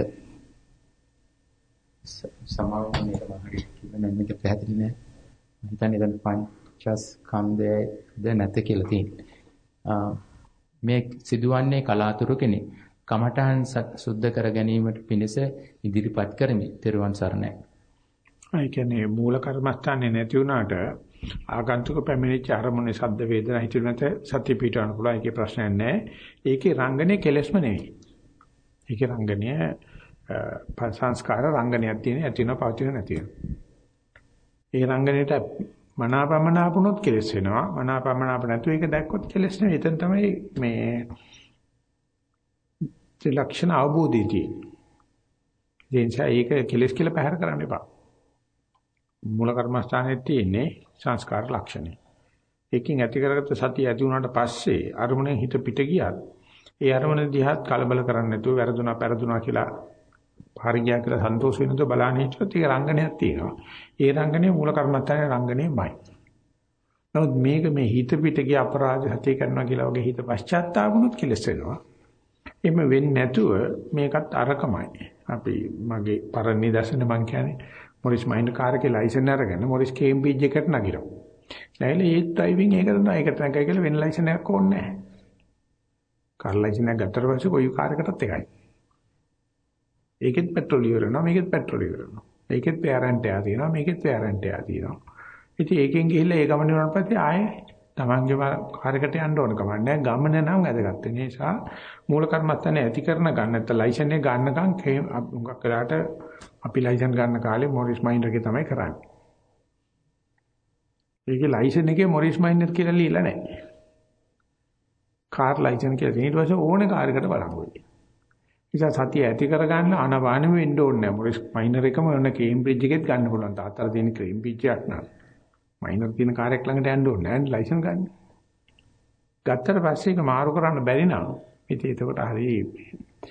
Speaker 2: සමාවෙන්න මේක කිව්ව නම් මේක පැහැදිලි නෑ. මම හිතන්නේ එතන පංචස්කන්ධයද නැත කියලා තියෙන්නේ. මේ සිදුවන්නේ කලාතුරකින් කමඨහන් සුද්ධ කර ගැනීමට පිණිස ඉදිරිපත් කරමි. ත්‍රිවන් සරණයි.
Speaker 1: ඒ කියන්නේ මූල කර්මස්ථානේ නැති වුණාට ආගන්තුක පැමිණිච්ච අරමුණේ සද්ද වේදනා හිතුව නැත සත්‍ය පිටවන්න පුළුවන් ඒකේ ප්‍රශ්නයක් නැහැ. ඒකේ රංගනේ කෙලෙස්ම නෙවෙයි. ඒකේ රංගනය සංස්කාර රංගනයක් තියෙන ඇති වෙන පවතින නැති වෙන. ඒ රංගනයට මනාපමනාපුනොත් කෙලස් වෙනවා. මනාපමනාප නැතුව ඒක දැක්කොත් කෙලස් නෙවෙයි. එතන තමයි මේ ත්‍රිලක්ෂණ අවබෝධය තියෙන්නේ. ඒ නිසා ඒක කෙලස් කියලා පැහැර කරන්න එපා. මූල කර්මස්ථානයේ තියෙන්නේ සංස්කාර ලක්ෂණේ. එකකින් ඇති කරගත්ත සතිය ඇති වුණාට පස්සේ අරමුණෙන් හිත පිට ගියත් ඒ අරමුණ දිහාත් කලබල කරන්නේ නැතුව වැරදුනා පෙරදුනා කියලා හරියට කියලා සන්තෝෂ වෙනද බලන්න හිටියොත් ඒක රංගනයක් තියෙනවා. ඒ රංගනේ මූල කර්මස්ථානයේ රංගනේමයි. නමුත් මේක මේ හිත පිට ගිය අපරාධ සතිය කරනවා කියලා වගේ හිත පශ්චාත්තාපුනොත් කෙලස් වෙනවා. එහෙම වෙන්නේ නැතුව මේකත් අරකමයි. අපි මගේ පරණ නිදර්ශන මං කියන්නේ මොරිස් මයින්ඩ් කාර් එකේ ලයිසන් අරගෙන මොරිස් කේම්බ්‍රිජ් එකට නගිනවා. නැහැලේ ඒ ඩ්‍රයිවිං ඒක තමයි ඒකට නැගයි කියලා වෙන ලයිසන් එකක් ඕනේ නැහැ. කාර් ලයිසන් එක ගත්තට පස්සේ කොයි කාර් එකටත් එකයි. ඒකෙත් පෙට්‍රල් ඉවරනවා මේකෙත් පෙට්‍රල් ඉවරනවා. ඒකෙත් පෑරන්ට් එකක් තියෙනවා මේකෙත් පෑරන්ට් එකක් තියෙනවා. ඉතින් ඒකෙන් ගිහිල්ලා ඒ ගමන වුණාට පස්සේ ආයේ තමන්ගේ කාර්යකට යන්න ඕන කමක් නැහැ. ගමන නම් වැදගත්. ඒ නිසා මූල කර්මස්ථානේ ඇති කරන ගන්න නැත්නම් ලයිසන් එක ගන්නකම් හුඟක් වෙලාට අපි ලයිසන් ගන්න කාලේ මොරිස් මයින්ඩර් එකේ තමයි කරන්නේ. ඒකේ ලයිසන් එකේ මොරිස් මයින්ඩර් කියලා ලියලා නැහැ. කාර් ලයිසන් කියලා ඊට පස්සේ ඕනේ කාර්යකට බලංගුයි. නිසා සතිය ඇති කරගන්න අනවානෙම වෙන්න ඕනේ නැහැ. මොරිස් මයින්ඩර් එකම ඔන්න කේම්බ්‍රිජ් එකෙත් ගන්න පුළුවන්. තාත්තලා තියෙන කේම්බ්‍රිජ් එකක් නෑ. මයිනර් තියෙන කාර්යයක් ළඟට යන්න ඕනේ නැහැ ලයිසන් ගන්න. ගත්තට පස්සේ ඒක මාරු කරන්න බැරි නම් ඉතින් එතකොට හරි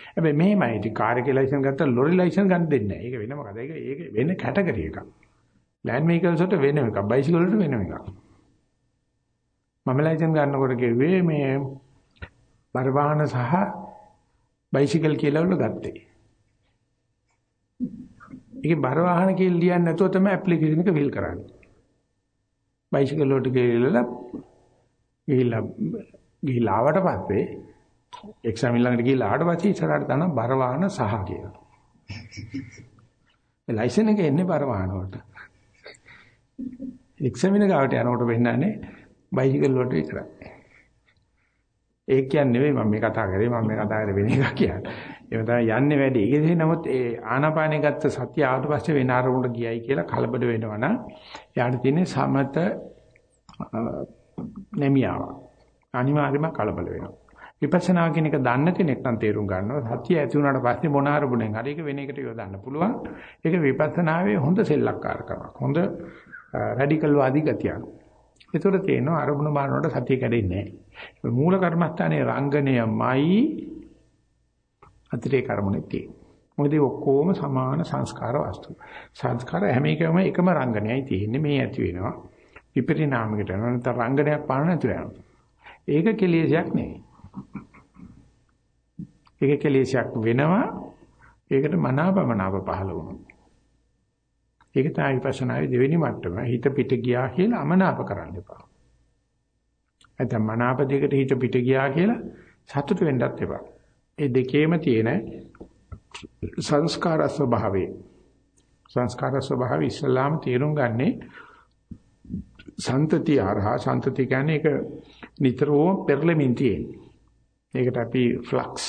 Speaker 1: හැබැයි මෙහෙමයි ඉතින් කාර් එකේ ලයිසන් ගත්තා ලොරි ලයිසන් ගන්න දෙන්නේ නැහැ. ඒක වෙනම කතාවක්. ඒක ඒක වෙන කැටගරි එකක්. ලෑන්ඩ් මේකර්ස් වලට වෙනම එකක්. බයිසිකල් වලට වෙනම එකක්. මම ලයිසන් ගන්නකොට කිව්වේ මේ බර වාහන සහ බයිසිකල් කියලා වල ගත්තේ. ඒකේ බර වාහන කියලා ලියන්නේ නැතුව තමයි ඇප්ලිකේෂන් එක ෆිල් කරන්නේ. බයිසිකල් වලට ගිහිල්ලා ගිහිල්ලා ගිහිල්ලා ආවට පස්සේ එක්සාම් ළඟට ගිහිල්ලා ආවට පස්සේ ඉස්සරහට දාන බර වාහන සහ කියලා. ඒ ලයිසන් එක එන්නේ බර වාහන වලට. එක්සාම් එක ගාවට යනකොට වෙන්නන්නේ බයිසිකල් වලට විතරයි. ඒක කියන්නේ නෙවෙයි මම මේ කතා කරේ මම මේ කතා කරේ වෙන එකක් කියන්නේ. එහෙම තමයි යන්නේ වැඩි. ඒකේ නමුත් ඒ ආනාපානෙ ගත්ත සතිය ආවට පස්සේ වෙන අරමුණට ගියයි කියලා කලබල වෙනවා නම් යාට තියෙන්නේ සමත නැමියාව. අනිවාර්යයෙන්ම කලබල වෙනවා. විපස්සනා කියන එක දන්න කෙනෙක් නම් තේරුම් ගන්නවා සතිය ඇති වුණාට පස්සේ මොන අරමුණෙන් හරි ඒක වෙන එකට යොදන්න පුළුවන්. ඒක විපස්සනාවේ හොඳ සෙල්ලක්කාරකමක්. හොඳ රැඩිකල් වාදී ගතියක්. ඒතර තේනවා අරමුණ මානවට සතිය කැඩෙන්නේ නැහැ. මූල කර්මස්ථානයේ රංගනයමයි අතිරේක අරමුණේ තියෙන්නේ. මොකද ඔක්කොම සමාන සංස්කාර වස්තු. සංස්කාර හැම එකම එකම රංගනයයි තියෙන්නේ මේ ඇති වෙනවා. විපරිණාමයකට යනවා නැත්නම් රංගනයක් පාන නැතුව යනවා. ඒක කෙලෙසයක් නෙවෙයි. ඒක කෙලෙසයක් වෙනවා. ඒකට මනාපමනාප පහළ වුණා. ඒක තමයි විපස්සනාවේ දෙවෙනි මට්ටම. හිත පිට ගියා කියලා අමනාප කරන්න එපා. නැත්නම් මනාප දෙකට හිත පිට ගියා කියලා සතුට වෙන්නත් එපා. ඒ දෙකේම තියෙන සංස්කාර ස්වභාවය. සංස්කාර ස්වභාවය ඉස්ලාම තේරුම් ගන්නේ සන්තති ආරහා සන්තති කියන්නේ ඒක නිතරම පෙරලෙමින් තියෙන. ඒකට අපි ෆ්ලක්ස්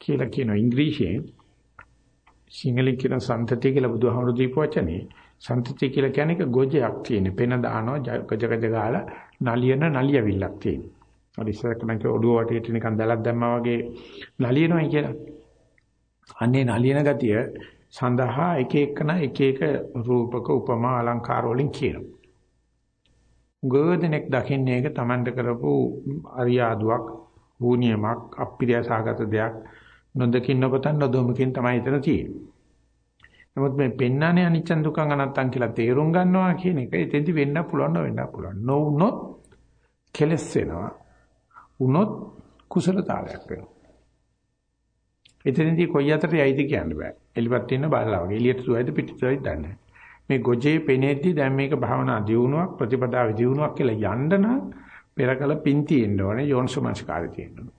Speaker 1: කියලා කියන ඉංග්‍රීසියෙන් සිංහලෙන් කියන සන්තති කියලා බුදුහාමුදුරු දීපු වචනේ සන්තති කියලා කියන්නේ ඒක ගොජයක් තියෙන. පෙන දානවා ගජ ගජ ගාලා නලියන නලියවිල්ලක් තියෙන. අර ඉස්සරකට නම් ඔළුව වටේට නිකන් දැලක් දැම්මා වගේ නලියනවායි කියලා. අන්නේ නලියන ගතිය සඳහා එක එකන එක එක රූපක උපමා අලංකාර වලින් කියනවා. ගොඩනෙක් දකින්නේ ඒක Tamanට කරපු අරියාදුවක්, වූනියමක්, අප්‍රියසාගත දෙයක් නොදකින්න පතන් නොදොමකින් තමයි එතන තියෙන්නේ. නමුත් මේ පෙන්නන්නේ අනිච්ච දුක්ඛ අනත්තං කියලා තේරුම් ගන්නවා කියන එක එතෙන්දි වෙන්න පුළුවන් වෙන්න පුළුවන්. නොවුනොත් කෙලස් වෙනවා. උනොත් කුසලතාවයක් වෙනවා. එතනදී කොයි අතට යයිද කියන්න බෑ. එලිපත් තියෙන බල්ලා වගේ. එළියට සුවයිද පිටිසුවයිද දන්නේ මේ ගොජේ පෙනේද්දි දැන් මේක භාවනා දියුණුවක් ප්‍රතිපදාවේ දියුණුවක් කියලා යන්න නම් පෙරකල පින් තියෙන්න ඕනේ යෝනිසමංස්කාරය තියෙන්න ඕනේ.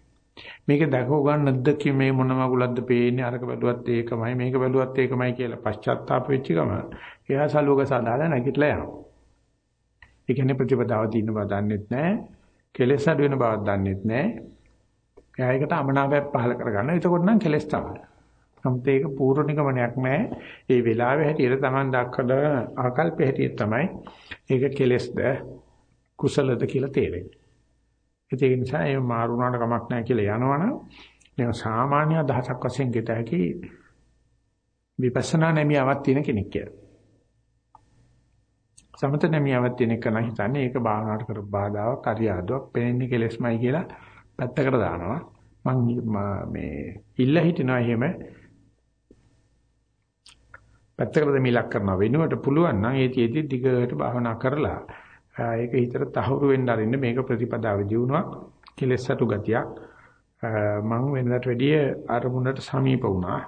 Speaker 1: මේක දැකව ගන්න නැද්ද මේ මොන මගුලක්ද පේන්නේ අරක බැලුවත් ඒකමයි මේක බැලුවත් ඒකමයි කියලා පශ්චාත්තාප වෙච්ච ගම එයා සලුවක සදාලා නැගිටලා යනවා. ඒ කියන්නේ ප්‍රතිපදාව තියෙන බව දන්නෙත් නැහැ. කෙලෙස් අඩු වෙන බවක් දන්නෙත් නැහැ. එයා ඒකට අමනාපයක් පහල කරගන්නවා. එතකොට නම් කෙලෙස් තමයි. නමුත් ඒක පූර්ව නිගමනයක් නැහැ. ඒ වෙලාවේ හැටියට Taman දක්වන ආකල්ප හැටියට තමයි ඒක කෙලෙස්ද කුසලද කියලා තේරෙන්නේ. ඒක නිසා ඒ මාරු වුණාට කමක් නැහැ කියලා යනවනම් මේ සාමාන්‍ය අදහසක් වශයෙන් ගෙත හැකි විපස්සනා නැමියාවක් තියෙන කෙනෙක් කියලා. සමත නැමියාවක් තියෙන එක නම් හිතන්නේ ඒක භාවනාවට කර බාධාවක් අරියාදුවක් පෙනෙන්නේ කෙලෙස්මයි කියලා පැත්තකට දානවා. මම මේ ඉල්ල හිටිනවා එහෙම. පැත්තකට දෙමිලක් කරනවා. වෙනුවට පුළුවන් නම් ඒ තියේදී දිගට භාවනා කරලා ඒක හිතට තහවුරු වෙන්න අරින්න මේක ප්‍රතිපදාවේ දියුණුවක් කෙලෙස් සතු ගතියක්. මම වෙනදාට වැඩිය අරමුණට සමීප වුණා.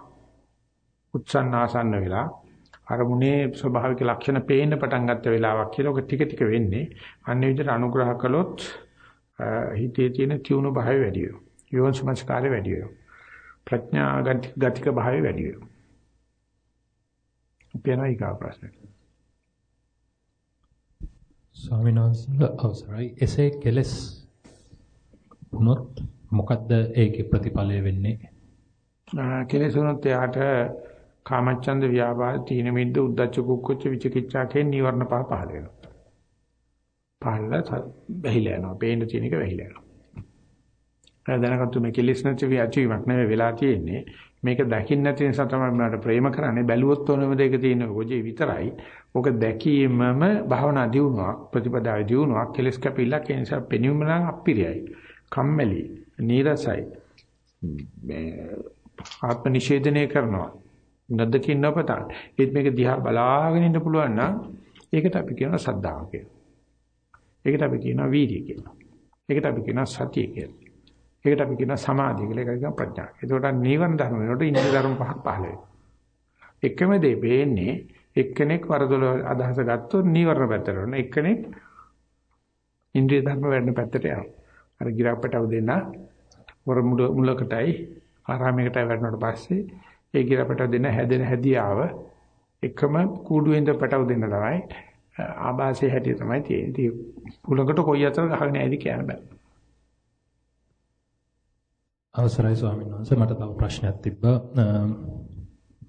Speaker 1: උත්සන්නාසන්න වෙලා. අරමුණේ ස්වභාවික ලක්ෂණ පේන්න පටන් ගත්ත වෙලාවක් කියලා ඔක ටික ටික වෙන්නේ. අන්න විදිහට අනුග්‍රහ කළොත් හිතේ තියෙන තියුණු භාවය වැඩි වෙනවා. යෝනිසමස්කාරය වැඩි වෙනවා. ප්‍රඥා ගතික භාවය වැඩි වෙනවා. අපේනවා ඊගා ප්‍රශ්නෙට
Speaker 4: ස්වාමීන් වහන්සේ අවසරයි. එසේ කෙලස් වුණොත් මොකද්ද ඒකේ ප්‍රතිඵලය වෙන්නේ?
Speaker 1: කෙලස් වුණොත් එයාට කාමච්ඡන්ද ව්‍යාපාද තීන මිද්ද උද්ධච්ච කුක්කුච්ච විචිකිච්ඡා කියන නිවර්ණ පහ පහල වෙනවා. පහල බැහිලා යනවා. පේන්න තියෙන එක බැහිලා යනවා. දැනගත්තු මේ කෙලස් නැති විචීමක් නෙවෙයි වෙලා තියෙන්නේ. මේක දකින්න නැති නිසා තමයි මට ප්‍රේම කරන්නේ. බැලුවොත් ඕනෙම දෙයක තියෙන ඔජේ විතරයි. ඕක දැකීමම භාවනා දියුණුවක් ප්‍රතිපදාවේ දියුණුවක් කෙලස් කැපිල්ලක් ඒ නිසා පෙනීම නම් අපිරියයි. කම්මැලි, නීරසයි. මේ ආත්ම නිෂේධනය කරනවා. නැද්දකින් නොපතන්. ඒත් මේක දිහා බලාගෙන ඉන්න පුළුවන් නම් ඒකට අපි කියනවා සද්ධාව කියලා. ඒකට අපි කියනවා වීර්යය කියලා. ඒකට අපි කියනවා සතිය කියලා. ඒකට අපි කියනවා සමාධිය කියලා. ඒකට කියනවා ප්‍රඥා. ඒකට නීවරණ ධර්ම වෙනකොට ඉන්ද්‍රිය ධර්ම පහක් පහළ වෙනවා. එකම දේ වෙන්නේ එක්කෙනෙක් වරදොල අදහස ගත්තොත් නීවරණ පැත්තට යනවා. එක්කෙනෙක් ඉන්ද්‍රිය ධර්ම වැඩන පැත්තට යනවා. අර ගිරප්පටව දෙන්න වර මුලකටයි ආරාමයකටයි වැඩනට පස්සේ ඒ ගිරප්පටව දෙන්න හැදෙන හැදියාව එකම කූඩුවෙන්ද පැටව දෙන්න තමයි ආభాසයේ හැටි තමයි තියෙන්නේ. පුලකට කොයි අතර ගහගෙන ඇයිද කියන්න බෑ.
Speaker 4: අවසරයි ස්වාමීන් වහන්සේ මට තව ප්‍රශ්නයක් තිබ්බා.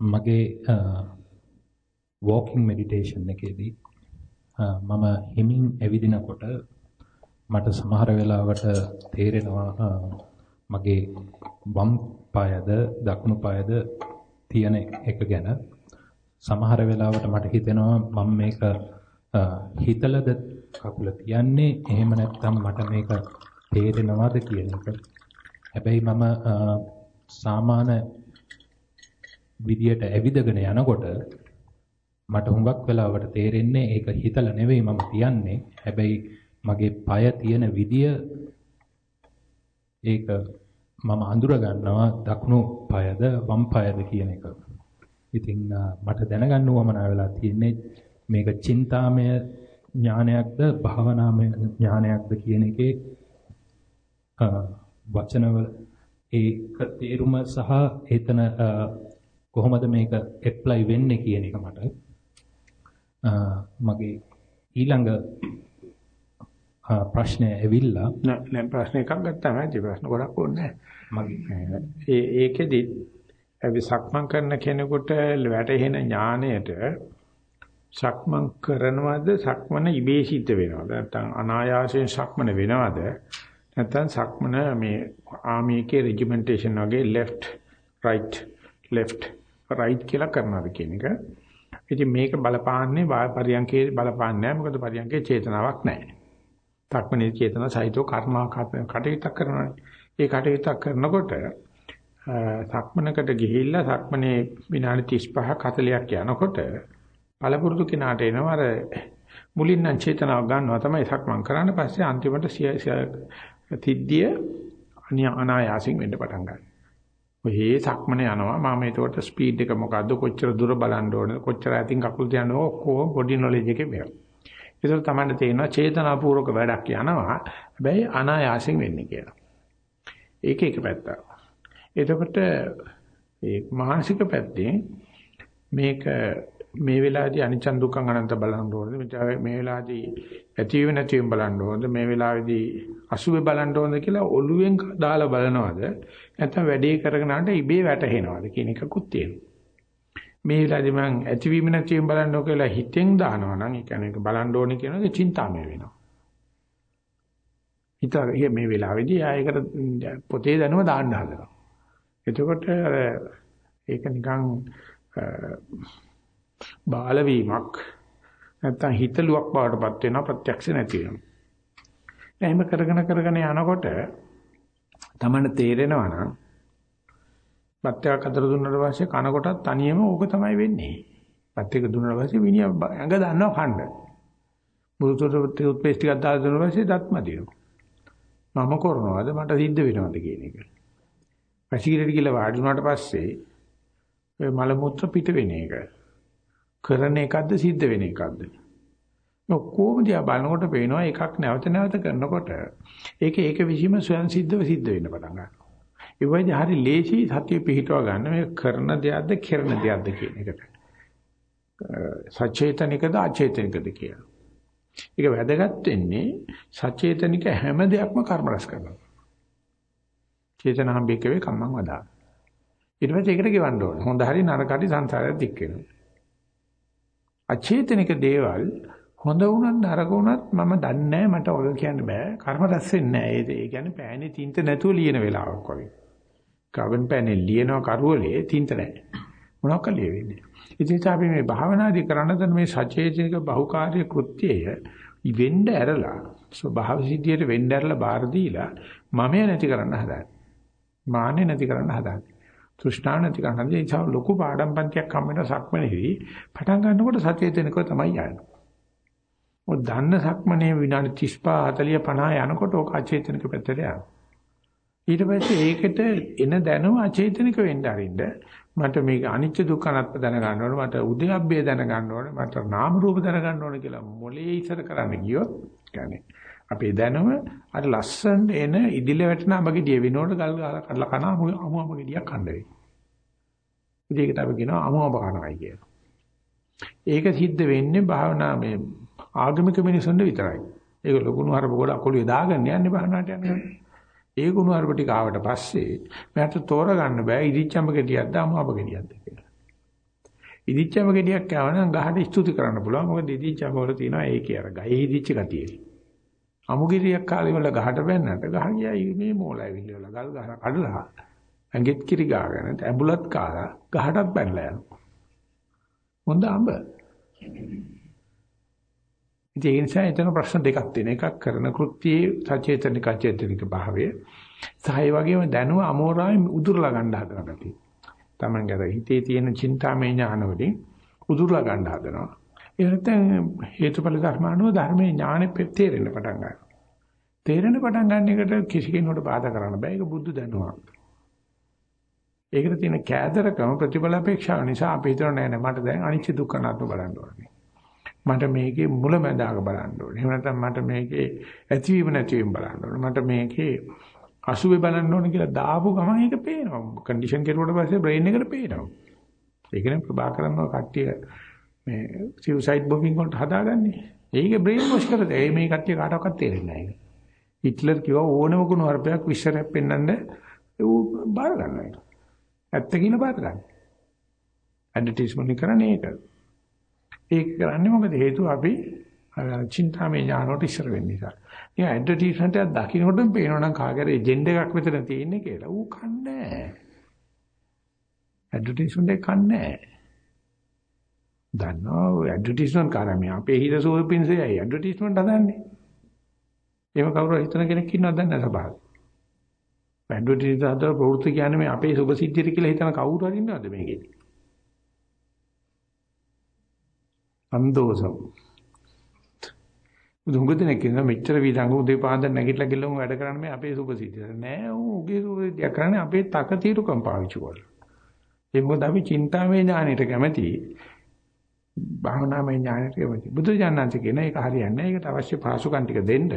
Speaker 4: මගේ walking meditation එකේදී මම හිමින් ඇවිදිනකොට මට සමහර වෙලාවට තේරෙනවා මගේ වම් පායද දකුණු පායද තියෙන එක ගැන. සමහර වෙලාවට මට හිතෙනවා මම මේක හිතලද කකුල තියන්නේ? එහෙම නැත්නම් මට මේක තේරෙනවද කියන එක. හැබැයි මම සාමාන්‍ය විදියට ඇවිදගෙන යනකොට මට හුඟක් වෙලාවට තේරෙන්නේ ඒක හිතලා නෙවෙයි මම තියන්නේ. හැබැයි මගේ পায় තියෙන විදිය ඒක මම අඳුර ගන්නවා දකුණු පායද වම් පායද කියන එක. ඉතින් මට දැනගන්න උවමනා වෙලා තියෙන්නේ මේක චින්තාමය ඥානයක්ද භාවනාමය ඥානයක්ද කියන එකේ වචනවල ඒක තේරුම සහ එතන කොහොමද මේක ඇප්ලයි වෙන්නේ කියන එක මට මගේ ඊළඟ ප්‍රශ්නය ඇවිල්ලා
Speaker 1: නෑ ප්‍රශ්න එකක් ගත්තාම ඇති ප්‍රශ්න ගොඩක් ඕනේ නෑ මගේ ඒ ඒකෙදි අපි සක්මන් කරන කෙනෙකුට වැටහෙන ඥාණයට සක්මන් කරනවද සක්මන ඉබේ සිද්ධ වෙනවද නැත්නම් අනායාසයෙන් සක්මන වෙනවද නැත්නම් සක්මන මේ ආමි එකේ රෙජිමෙන්ටේෂන් වගේ left right left right කියලා කරනවාද කියන එක. ඉතින් මේක බලපාන්නේ පරියන්කේ බලපාන්නේ නැහැ මොකද පරියන්කේ චේතනාවක් නැහැ. සක්මනේ චේතනා සහිතව කර්මා කටයුත්තක් කරනවා. ඒ කටයුත්තක් කරනකොට සක්මනකට ගිහිල්ලා සක්මනේ විනාඩි 35ක් 40ක් යනකොට පළපුරුදු කෙනාට එනවා අර මුලින් නම් චේතනාව ගන්නවා තමයි සක්මන් කරන්න පස්සේ අන්තිමට තිද්දිය අනායාසින් වෙන්න පටන් ගන්නවා. ඔය සක්මනේ යනවා මම ඒකට ස්පීඩ් එක මොකද්ද කොච්චර දුර බලන්න ඕනද කොච්චර ඇතින් කකුල් තියන්න ඔක්කොම බොඩි නොලෙජ් එකේ වෙනවා. ඒක තමයි තේරෙනවා චේතනාපූර්වක වැඩක් යනවා හැබැයි අනායාසයෙන් වෙන්නේ කියලා. ඒක එක පැත්තක්. එතකොට ඒ මානසික පැත්තෙන් මේක මේ වෙලාවේදී අනිච්ච දුක්ඛං අනන්ත බලන්න ඕනද? මේ වෙලාවේදී ඇතිව නැතිව බලන්න ඕනද? මේ වෙලාවේදී අසුබේ බලන්න ඕනද කියලා ඔළුවෙන් දාලා බලනවද? නැත්නම් වැඩේ කරගෙන යනට ඉබේ වැටහෙනවද කියන එකකුත් තියෙනවා. මේ වෙලාවේදී මම ඇතිවීම නැතිවීම බලන්න ඕක කියලා හිතෙන් දානවා නම් ඒ කියන්නේ ඒක බලන්න ඕනේ කියන එක චින්තාමය වෙනවා. හිත මේ වෙලාවේදී ආයකට පොතේ දැනුම දාන්න හදනවා එතකොට අර ඒක නිකන් බාල වීමක් නැත්තම් හිතලුවක් බවටපත් වෙනවා ප්‍රත්‍යක්ෂ නැති වෙනවා. එහෙම කරගෙන කරගෙන යනකොට තමන්න තේරෙනවා නම් පත්‍යක් අතර දුන්නාට පස්සේ කනකොටත් තනියම ඕක තමයි වෙන්නේ. පත්‍යක දුන්නාට පස්සේ විනිය ඇඟ දන්නවා කන්න. මුරුතොට ටූත් පේස්ට් ටිකක් දාලා දුන්නාට පස්සේ දත් මදිනවා. මම කරනවාද මට සිද්ධ වෙනවද කියන එක. පැසිකිලට කියලා වාඩි වුණාට පස්සේ ඔය මල මුත්‍ර පිට වෙන එක කරන එකක්ද සිද්ධ වෙන එකක්ද ඔක්කොම දිහා බලනකොට පේනවා එකක් නැවත නැවත කරනකොට ඒක ඒක විසීම ස්වයන් සිද්ධව සිද්ධ වෙන්න පටන් ගන්නවා. ඒ වගේ හරි ලේසි සතිය පිහිටව ගන්න මේ කරන දෙයක්ද කරන දෙයක්ද කියන එකට. සචේතනිකද අචේතනිකද කියලා. ඒක වැදගත් වෙන්නේ සචේතනික හැම දෙයක්ම කර්ම රැස් කරනවා. චේතනහම් බිකවේ කම්මං වදා. ඊට පස්සේ ඒකට ගෙවන්න ඕනේ. හොඳ හරි නරක හරි සංසාරයක් දික් වෙනවා. අචේතනික දේවල් හොඳ වුණත් නරක වුණත් මම දන්නේ මට ඔය කියන්න බෑ. කර්ම රැස් වෙන්නේ නැහැ. ඒ කියන්නේ පෑනේ තින්ත නැතුව ලියන වෙලාවක් වගේ. කවෙන් පෑනේ ලියන කරුවලේ තින්ත නැහැ. මොනවක් ලියෙන්නේ. ඉතින් අපි මේ භාවනාදී කරන දන මේ සචේතනික බහුකාර්ය කෘත්‍යය ඉවෙන්න ඇරලා ස්වභාව සිද්ධියට වෙන්න ඇරලා බාර දීලා මමය නැති කරන්න හදාගන්න. මාන්නේ නැති කරන්න හදාගන්න. තෘෂ්ණා නැති කරන්න. ඒ නිසා ලොකු පාඩම් පන්තියක් හම් වෙන සක්මනේදී පටන් ගන්නකොට සචේතනිකව තමයි යන්නේ. ඔය දන්න සක්මනේ විනාඩි 35 40 50 යනකොට ඕක අචේතනික පැත්තට යනවා. ඊට පස්සේ ඒකට එන දැනුම අචේතනික වෙන්න අරින්න මට මේක අනිච්ච දුක්ඛ අනාත්ම දැනගන්න ඕනේ මට උද්‍යප්පය දැනගන්න ඕනේ මට නාම රූප දැනගන්න ඕනේ කියලා මොලේ ඉස්සර කරන්න ගියොත් කියන්නේ අපේ දැනුම අර ලස්සන එන ඉදිල වැටෙන අඹගෙඩිය වෙනකොට ගල් ගහලා කඩලා කන අමු අඹගෙඩියක් කන්න වෙයි. ඒකට අපි කියනවා අමු අඹ කනවායි කියලා. ඒක සිද්ධ වෙන්නේ භාවනා මේ ආගමික මිනිසුන්ට විතරයි. ඒක ලොකුණු හරප කොට අකුලිය දාගන්න යන්නේ භාවනාවට යනවා. ඒ ගුණ හරප ටික ආවට පස්සේ මට තෝරගන්න බෑ ඉදිච්චඹ ගෙඩියක්ද අමු අඹ ගෙඩියක්ද කියලා. ඉදිච්චඹ ගෙඩියක් කවනම් ගහට ස්තුති කරන්න පුළුවන්. මොකද ඉදිච්චඹ වල තියෙනවා ඒකේ අර ගහේ ඉදිච්ච ගතිය. අමුගිරියක් කාලේ වල ගහට බැන්නට ගහ ගියයි මේ මෝලයි විල්ලවල ගල් ගහ කඩලා ඇඟෙත් කිරි ගාගෙන ඇඹුලත් කාලා ගහටත් බැනලා යනවා. හොඳ අඹ. ඒ නිසා එතන ප්‍රශ්න දෙකක් තියෙන එකක් කරන කෘත්‍යයේ සචේතනික අචේතනික භාවය සහ ඒ වගේම දැනුව අමෝරාවෙන් උදුරලා ගන්න හදන ගැටි. Tamange හිතේ තියෙන චින්තාමය ඥාන වලින් උදුරලා ගන්න හදනවා. ඒ නැත්නම් හේතුඵල ධර්මානුව ධර්මයේ ඥානෙ තේරෙන්න පටන් ගන්නවා. තේරෙන්න පටන් ගන්න එකට කිසි කෙනෙකුට බාධා කරන්න බෑ. ඒක බුද්ධ දැනුමක්. ඒකට තියෙන කෑදරකම ප්‍රතිඵල අපේක්ෂාව නිසා අපි හිතන නෑ නෑ මට දැන් අනිච්ච දුක්ඛ නාත්ම බලන්න ඕනේ. මට මේකේ මුලැමැදාක බලන්න ඕනේ. එහෙම නැත්නම් මට මේකේ ඇතිවීම නැතිවීම බලන්න ඕනේ. මට මේකේ අසුබේ බලන්න ඕනේ කියලා දාපු ගමන් ඒක පේනවා. කන්ඩිෂන් කෙරුවට පස්සේ බ්‍රේන් එකට පේනවා. ඒකනේ ප්‍රභාකරන්ව කට්ටිය මේ සියුසයිඩ් බොමින් වලට හදාගන්නේ. ඒක බ්‍රේන් වොෂ් කරද ඒ මේ කට්ටිය කාටවත් තේරෙන්නේ නැහැ. හිට්ලර් කිව්වා ඕනම කුණු හර්පයක් විශ්වරයක් පෙන්වන්න ඌ බාර ගන්නවා. ඇත්ත කියලා බාර ගන්න. ඇඩ්වර්ටයිස්මන්ට් කරන්නේ ඒක. ඒක කරන්නේ මොකද හේතුව අපි චින්තාමය ඥානෝට ඉස්සර වෙන්න නිසා. ඉතින් ඇඩ්වර්ටයිස්මන්ට් එකක් දකින්නකොටම පේනවනම් කාගේර එජෙන්ඩ එකක් මෙතන තියෙන්නේ කියලා. ඌ කන්නේ නැහැ. ඇඩ්වර්ටයිස්මන්ට් එක කන්නේ නැහැ. දන්නවා ඇඩ්වර්ටයිස්මන්ට් කරන්නේ අපේ හිත සෝපින්සෙයි ඇඩ්වර්ටයිස්මන්ට් හදන්නේ. එහෙම කවුරු හිතන කෙනෙක් ඉන්නවද දන්නේ නැහැ සබහා. ඇඩ්වර්ටයිස්මන්ට් හදලා ප්‍රවෘත්ති කියන්නේ මේ අපේ සුභ සිද්ධියට කියලා හිතන කවුරු හරි ඉන්නවද මේකේ? අන්දෝසම්. දුඟ දෙනෙක් කියන මෙච්චර වීදංග උදේ පාන්දර නැගිටලා ගිහලා වැඩ කරන්නේ මේ අපේ සුපසිද්ධිය. නෑ ඌ උගේ සුපසිද්ධිය කරන්නේ අපේ තක తీරුකම් පාවිච්චි කරලා. ඒ මොකද අපි චින්තාමය ඥානෙට කැමති. භාවනාමය ඥානෙට කැමති. බුදු ඥානන්ත කියන එක හරියන්නේ නෑ. ඒකට අවශ්‍ය පාසුකම් ටික දෙන්න.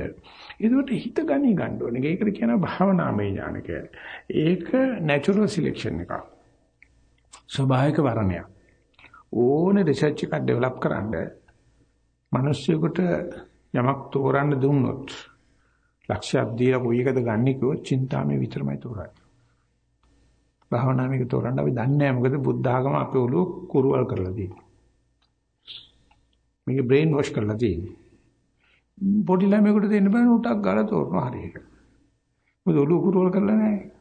Speaker 1: ඒකට හිත ගනි ගන්න ඕනේ. ඒකට කියනවා භාවනාමය ඥාන කියලා. ඒක natural selection එකක්. ස්වභාවික වර්ණයක්. ඕනේ රිසර්ච් එකක් ඩෙවලොප් කරන්න මිනිස්සුෙකුට යමක් තෝරන්න දුන්නොත් ලක්ෂයක් දීලා කොයි එකද ගන්න කිව්වොත් චින්තාමේ විතරමයි තෝරන්නේ. භාවනාවේක තෝරන්න අපි දන්නේ නැහැ මොකද බුද්ධ ආගම අපේ ඔළුව කුරුවල් කරලා තියෙන්නේ. මේක බ්‍රේන් වොෂ් කරලා තියෙන්නේ. පොඩි ළමයෙකුට දෙන්න බෑ උටක් ගාලා තෝරනවා හරියට. මොකද ඔළුව කුරුවල් කරලා නැහැ.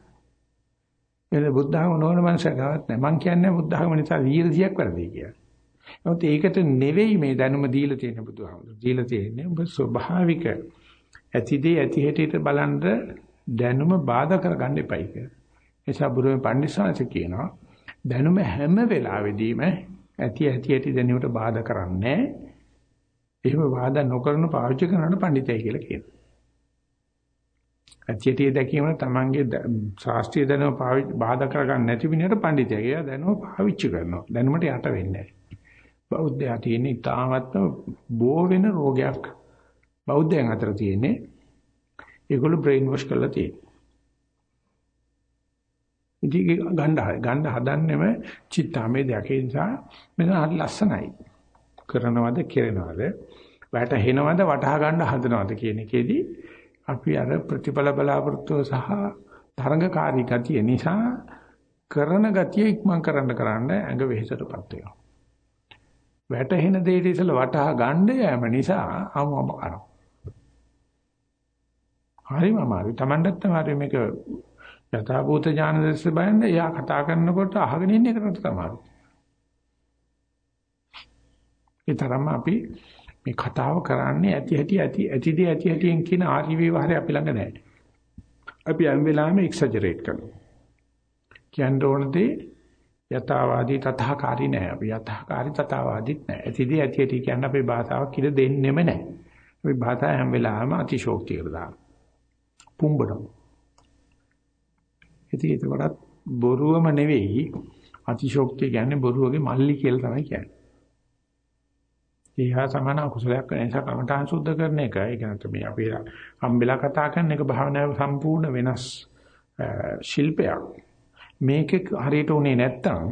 Speaker 1: එනේ බුද්ධ ආගම නොවන මනසකවත් නැහැ. මං කියන්නේ බුද්ධ ආගම නිසා 100ක් වැරදි කියලා. නමුත් ඒකට නෙවෙයි මේ දැනුම දීලා තියෙන බුදුහාමුදුරු. දීලා තියෙන්නේ ඔබ ස්වභාවික ඇතිදී ඇති හැටියට බලන්න දැනුම බාධා කරගන්න එපයි කියලා. එසා බුදුමේ පඬිස්සාංශ කියනවා දැනුම හැම වෙලාවෙදීම ඇති ඇති ඇති දැනුමට බාධා කරන්නේ එහෙම බාධා නොකරන පාවිච්චි කරනට පඬිතයි කියලා කියනවා. ඇති ඇති දැකීම තමන්ගේ ශාස්ත්‍රීය දැනුම බාධා කරගන්න නැති විදිහට පඬිතයි. එයා දැනුම පාවිච්චි කරනවා. දැනුමට යට වෙන්නේ නැහැ. බෞද්ධයා තියෙන ඉතාමත්ම බෝ වෙන රෝගයක් බෞද්ධයන් අතර තියෙන්නේ ඒගොල්ලෝ බ්‍රේන් වොෂ් කරලා තියෙන්නේ. ඉතින් ගන්න ගන්න හදන්නෙම චිත්තාමේ දෙයක් ඒ නිසා මෙතන හරි ලස්සනයි. කරනවද කෙරෙනවද වැටහෙනවද වටහා ගන්න හදනවද කියන එකේදී අපි අර ප්‍රතිඵල බලාපොරොත්තු සහ තරඟකාරී ගතිය නිසා කරන ගතිය ඉක්මන් කරන්න කරන්න ඇඟ වෙහෙසටපත් වෙනවා. වැටහෙන දෙයට ඉතල වටහා ගන්න යෑම නිසා අමුම කරනවා. හරිම අමාරුයි. Tamanටත් තමයි මේක යථාභූත ඥාන දැස්ස බයන්න එයා කතා කරනකොට අහගෙන ඉන්න එකට තමයි. ඒ තරම්ම අපි මේ කතාව කරන්නේ ඇති ඇති ඇති ඇතිදී ඇති ඇතියෙන් කියන ආර්ය විවහාරය අපි ළඟ නැහැ. අපි හැම වෙලාවෙම එක්සැජරේට් කරනවා. කියන්න ඕන දේ යථාවාදී තථාකාරී නැහැ. අපි යථාකාරී තථාවාදීත් නැහැ. ඇතිදී ඇති ඇති කියන අපේ භාෂාවක් කිල දෙන්නෙම නැහැ. අපි භාෂාව හැම වෙලාවෙම අතිශෝක්තියකට දානවා. පුම්බනවා. ඉතින් ඒකවලත් බොරුවම නෙවෙයි අතිශෝක්තිය කියන්නේ බොරුවගේ මල්ලි කියලා තමයි කියන්නේ. ඒහා සමාන කුසලයක් වෙන නිසා කමඨාන් සුද්ධ කරන එක ඒ කියන්නේ මේ අපි හම්බෙලා කතා කරන එක භාවනාවේ සම්පූර්ණ වෙනස් ශිල්පයක්. මේක හරියට උනේ නැත්තම්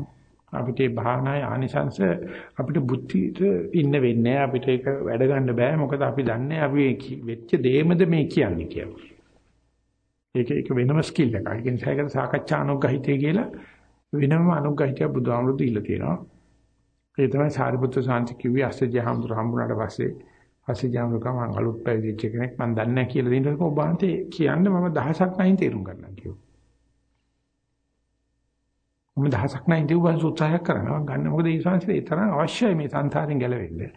Speaker 1: අපිට මේ භාවනාවේ ආනිසංශ අපිට බුද්ධියට ඉන්න වෙන්නේ අපිට ඒක වැඩ ගන්න බෑ මොකද අපි දන්නේ අපි වෙච්ච දෙයමද මේ කියන්නේ කියලා. ඒක ඒක වෙනම ස්කිල් එකක්. ඒ නිසා ඒකට සාකච්ඡා අනුග්‍රහිතය කියලා වෙනම අනුග්‍රහිතය බුදුහාමුදුරු දීලා තියෙනවා. ඒ තමයි සාරිපුත්‍ර සාන්ති කිව්වේ අස්සජි හාමුදුරු හම්බුනාට පස්සේ අස්සජි හාමුදුරු කම අලුත් පැවිදිච්ච කෙනෙක් මම දන්නේ නැහැ කියලා දෙන්නකො ඔබ වහන්සේ කියන්නේ මම දහසක් නැහින් තේරුම් ගන්නවා කිව්වා. මම දහසක් නැහින් දිව්වන් උත්සාහයක් කරනවා ගන්න මොකද ඒ සංසිතේ තරම් අවශ්‍යයි මේ සංසාරෙන් ගැලවෙන්න.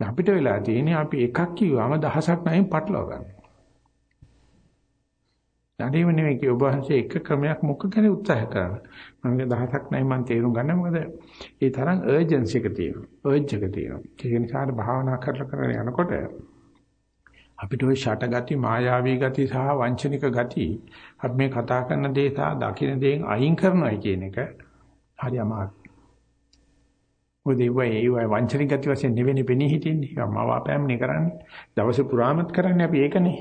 Speaker 1: අපිට වෙලා තියෙන්නේ අපි එකක් කිව්වම දහසක් නැහින් පටලවා ගන්නවා. යන්නේම නෙවෙයි කිය ඔබ වහන්සේ එක ක්‍රමයක් මොකක් ගැන උත්සාහ කරනවා. මම දහසක් නැයි මම තේරුම් ගන්න මොකද ඒ තරම් අර්ජන්සි එක තියෙනවා. අර්ජ් එක තියෙනවා. ඒක නිසා භාවනා කරලා කරගෙන යනකොට අපිට ওই ෂට ගති, මායාවී ගති සහ වංචනික ගති අපි මේ කතා කරන දේ සහ දකින්න දේෙන් අයින් කරනවා කියන එක හරි අමාරුයි. මොකද ඒ වගේ වංචනික ගති වශයෙන් නෙවෙයි පෙනී හිටින්නේ. මවාපෑම්නේ කරන්නේ. දවස පුරාමත් කරන්නේ අපි ඒකනේ.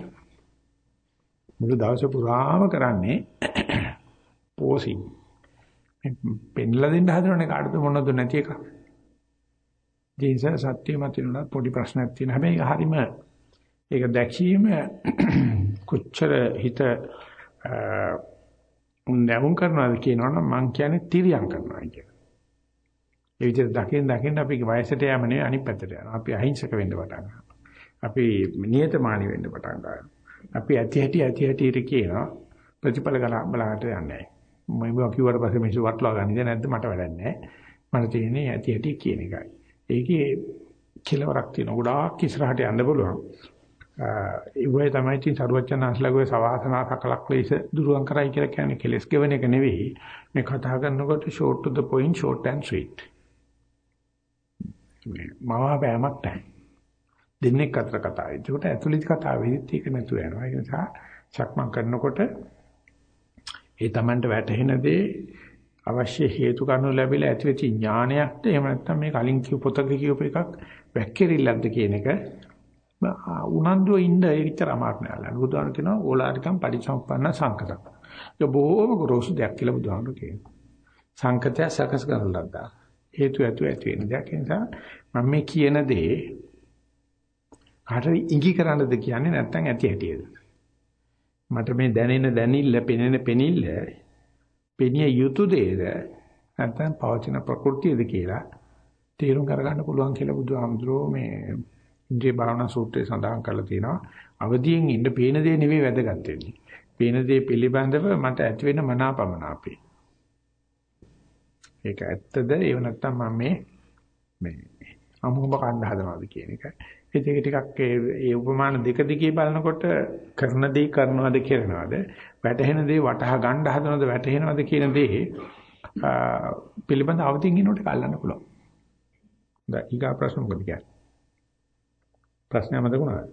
Speaker 1: මුළු දවස පුරාම කරන්නේ පෝසිං. පෙන්ලා දෙන්න හදනනේ කාටද මොනවද නැති එක. ජීන්ස සත්‍ය මත වෙනවා පොඩි ප්‍රශ්නයක් තියෙන හැබැයි හරීම ඒක දැකීම කොච්චර හිත නැවුම් කරනවාද කියනවනම් මං කියන්නේ තිරියම් කරනවා කියන. ඒ විදිහට දකින් දකින් අපි වයසට යෑම නෙවෙයි අනිත් පැත්තට යනවා. අපි අහිංසක වෙන්න පටන් ගන්නවා. අපි නියතමානී වෙන්න පටන් ගන්නවා. අපි ඇති හැටි ඇති හැටි කියනවා ප්‍රතිඵල බලාට යන්නේ නැහැ. මම කිව්වට පස්සේ මිනිස්සු වටලවා ගන්නද නැද්ද මට වැඩක් නැහැ. මට තියෙන්නේ ඇති හැටි කියන එකයි. ඒකේ කෙලවරක් තියෙන ගොඩාක් ඉස්සරහට යන්න පුළුවන්. ඒ වගේ තමයි තින් සරුවචනාස්ලගේ සවාසනා සකලක් ලෙස දුරුවන් කරයි කියලා කියන්නේ කෙලස් ගෙවන එක නෙවෙයි. මේ කතා කරනකොට short to the point short and sweet. මේ මවා බෑමක් නැහැ. දෙන්නෙක් අතර කතාව. ඒකට ඇතුළත කතාවෙදිත් ඒක නැතුව යනවා. ඒ නිසා සක්මන් කරනකොට ඒ Tamanට වැටහෙන දේ අවශ්‍ය හේතු කාරණු ලැබිලා ඇතිවෙච්ච ඥානයක්ද එහෙම නැත්නම් මේ කලින් කියු පොතක කියූප එකක් වැක්කිරිල්ලක්ද කියන එක උනන්දුව ඉන්න ඒ විතර අමාරු නෑ. බුදුහාම කියනවා ඕලාරිකම් පරිසම්පන්න සංකතක්. ඒක බොහොම ගොරෝසු දෙයක් කියලා බුදුහාම කියනවා. සංකතය සකස් කරන ලද්දා. හේතු ඇතු ඇති වෙන දෙයක්. ඒ නිසා මම මේ කියන දේ කාටද ඉඟි කරන්නද කියන්නේ නැත්නම් ඇති හැටියද? මට මේ දැනෙන දැනිල්ල, පෙනෙන පෙනිල්ල පෙනිය යුතු දෙයද නැත්නම් පවතින ප්‍රകൃතියද කියලා තේරුම් කරගන්න පුළුවන් කියලා බුදුහාමුදුරුවෝ මේ ඉන්ද්‍රිය භාවනා සූත්‍රයේ සඳහන් කරලා තියෙනවා. අවදියෙන් ඉන්න පේන දේ නෙවෙයි වැදගත් වෙන්නේ. පේන දේ පිළිබඳව මට ඇති වෙන මනාපමනාපේ. ඒක ඇත්තද ඒව නැත්තම් මම මේ මේ අමුඹ කන්න හදනවාද කියන එක. ඒක ටිකක් ඒ උපමාන දෙක දිගේ බලනකොට කරන දේ කරනවද කරනවද වැටහෙන දේ වටහා ගන්න හදනවද වැටහෙනවද කියන දේ පිළිබඳ අවදීන් ඉන්නකොට කල්ලන්න පුළුවන්. දැන් ඊගා ප්‍රශ්න මොකද කියන්නේ? ප්‍රශ්නය මතකුණාද?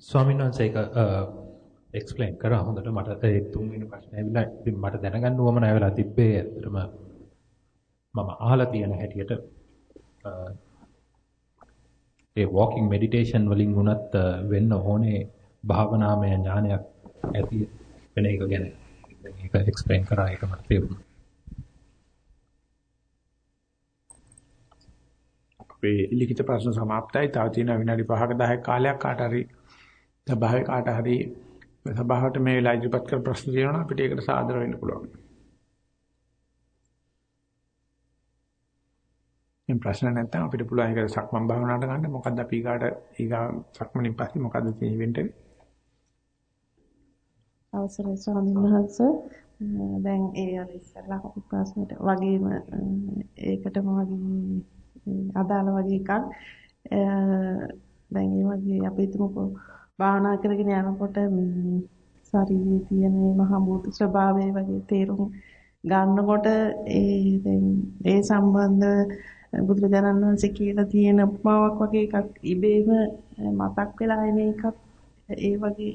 Speaker 4: ස්වාමීන් වහන්සේ ඒක එක්ස්ප්ලেইন කරා හොඳට මට ඒ තුන්වෙනි ප්‍රශ්නේ ඇවිල්ලා ඉතින් මට දැනගන්න ඕමන ඇවිල්ලා තිබ්බේ ඇත්තටම මම අහලා තියෙන හැටියට ඒ walking meditation වලින් වුණත් වෙන්න ඕනේ භාවනාමය ඥානයක් ඇති වෙන එක ගැන ඒක එක්ස්ප්ලেইন කරා ඒක මට තේරුණා.
Speaker 1: අපේ ලිඛිත ප්‍රශ්න સમાප්තයි. තව තියෙන විනාඩි 5ක 10ක කාලයක් කාට හරි සභාවේ කාට හරි සභාවට මේ වෙලාව ඉදිරිපත් කර ප්‍රශ්න තියෙනවා අපිට ඒකට සාදර වෙන්න පුළුවන්. මේ ප්‍රශ්න නැත්නම් අපිට පුළුවන් ඒක සක්මන් භාවනාවට ගන්න. මොකද්ද අපි ඊගාට ඊගා සක්මනින් පස්සේ මොකද්ද තියෙන ඉවෙන්ට් එක?
Speaker 5: අවසරයි ස්වාමීන් වහන්සේ. දැන් ඒ අර ඉස්සරලා ප්‍රශ්නෙට වගේම ඒකටම වගේ අදාළ වගේ එකක්. දැන් ඒ වගේ අපි හිතමුකෝ භාවනා කරගෙන යනකොට ශරීරයේ තියෙන මහ භූත ස්වභාවය වගේ තේරුම් ගන්නකොට ඒ දැන් ඒ සම්බන්ධ බුදුරජාණන් වහන්සේ කියලා තියෙන උපමාවක් වගේ එකක් ඉබේම මතක් වෙලා එන එකක්. ඒ වගේ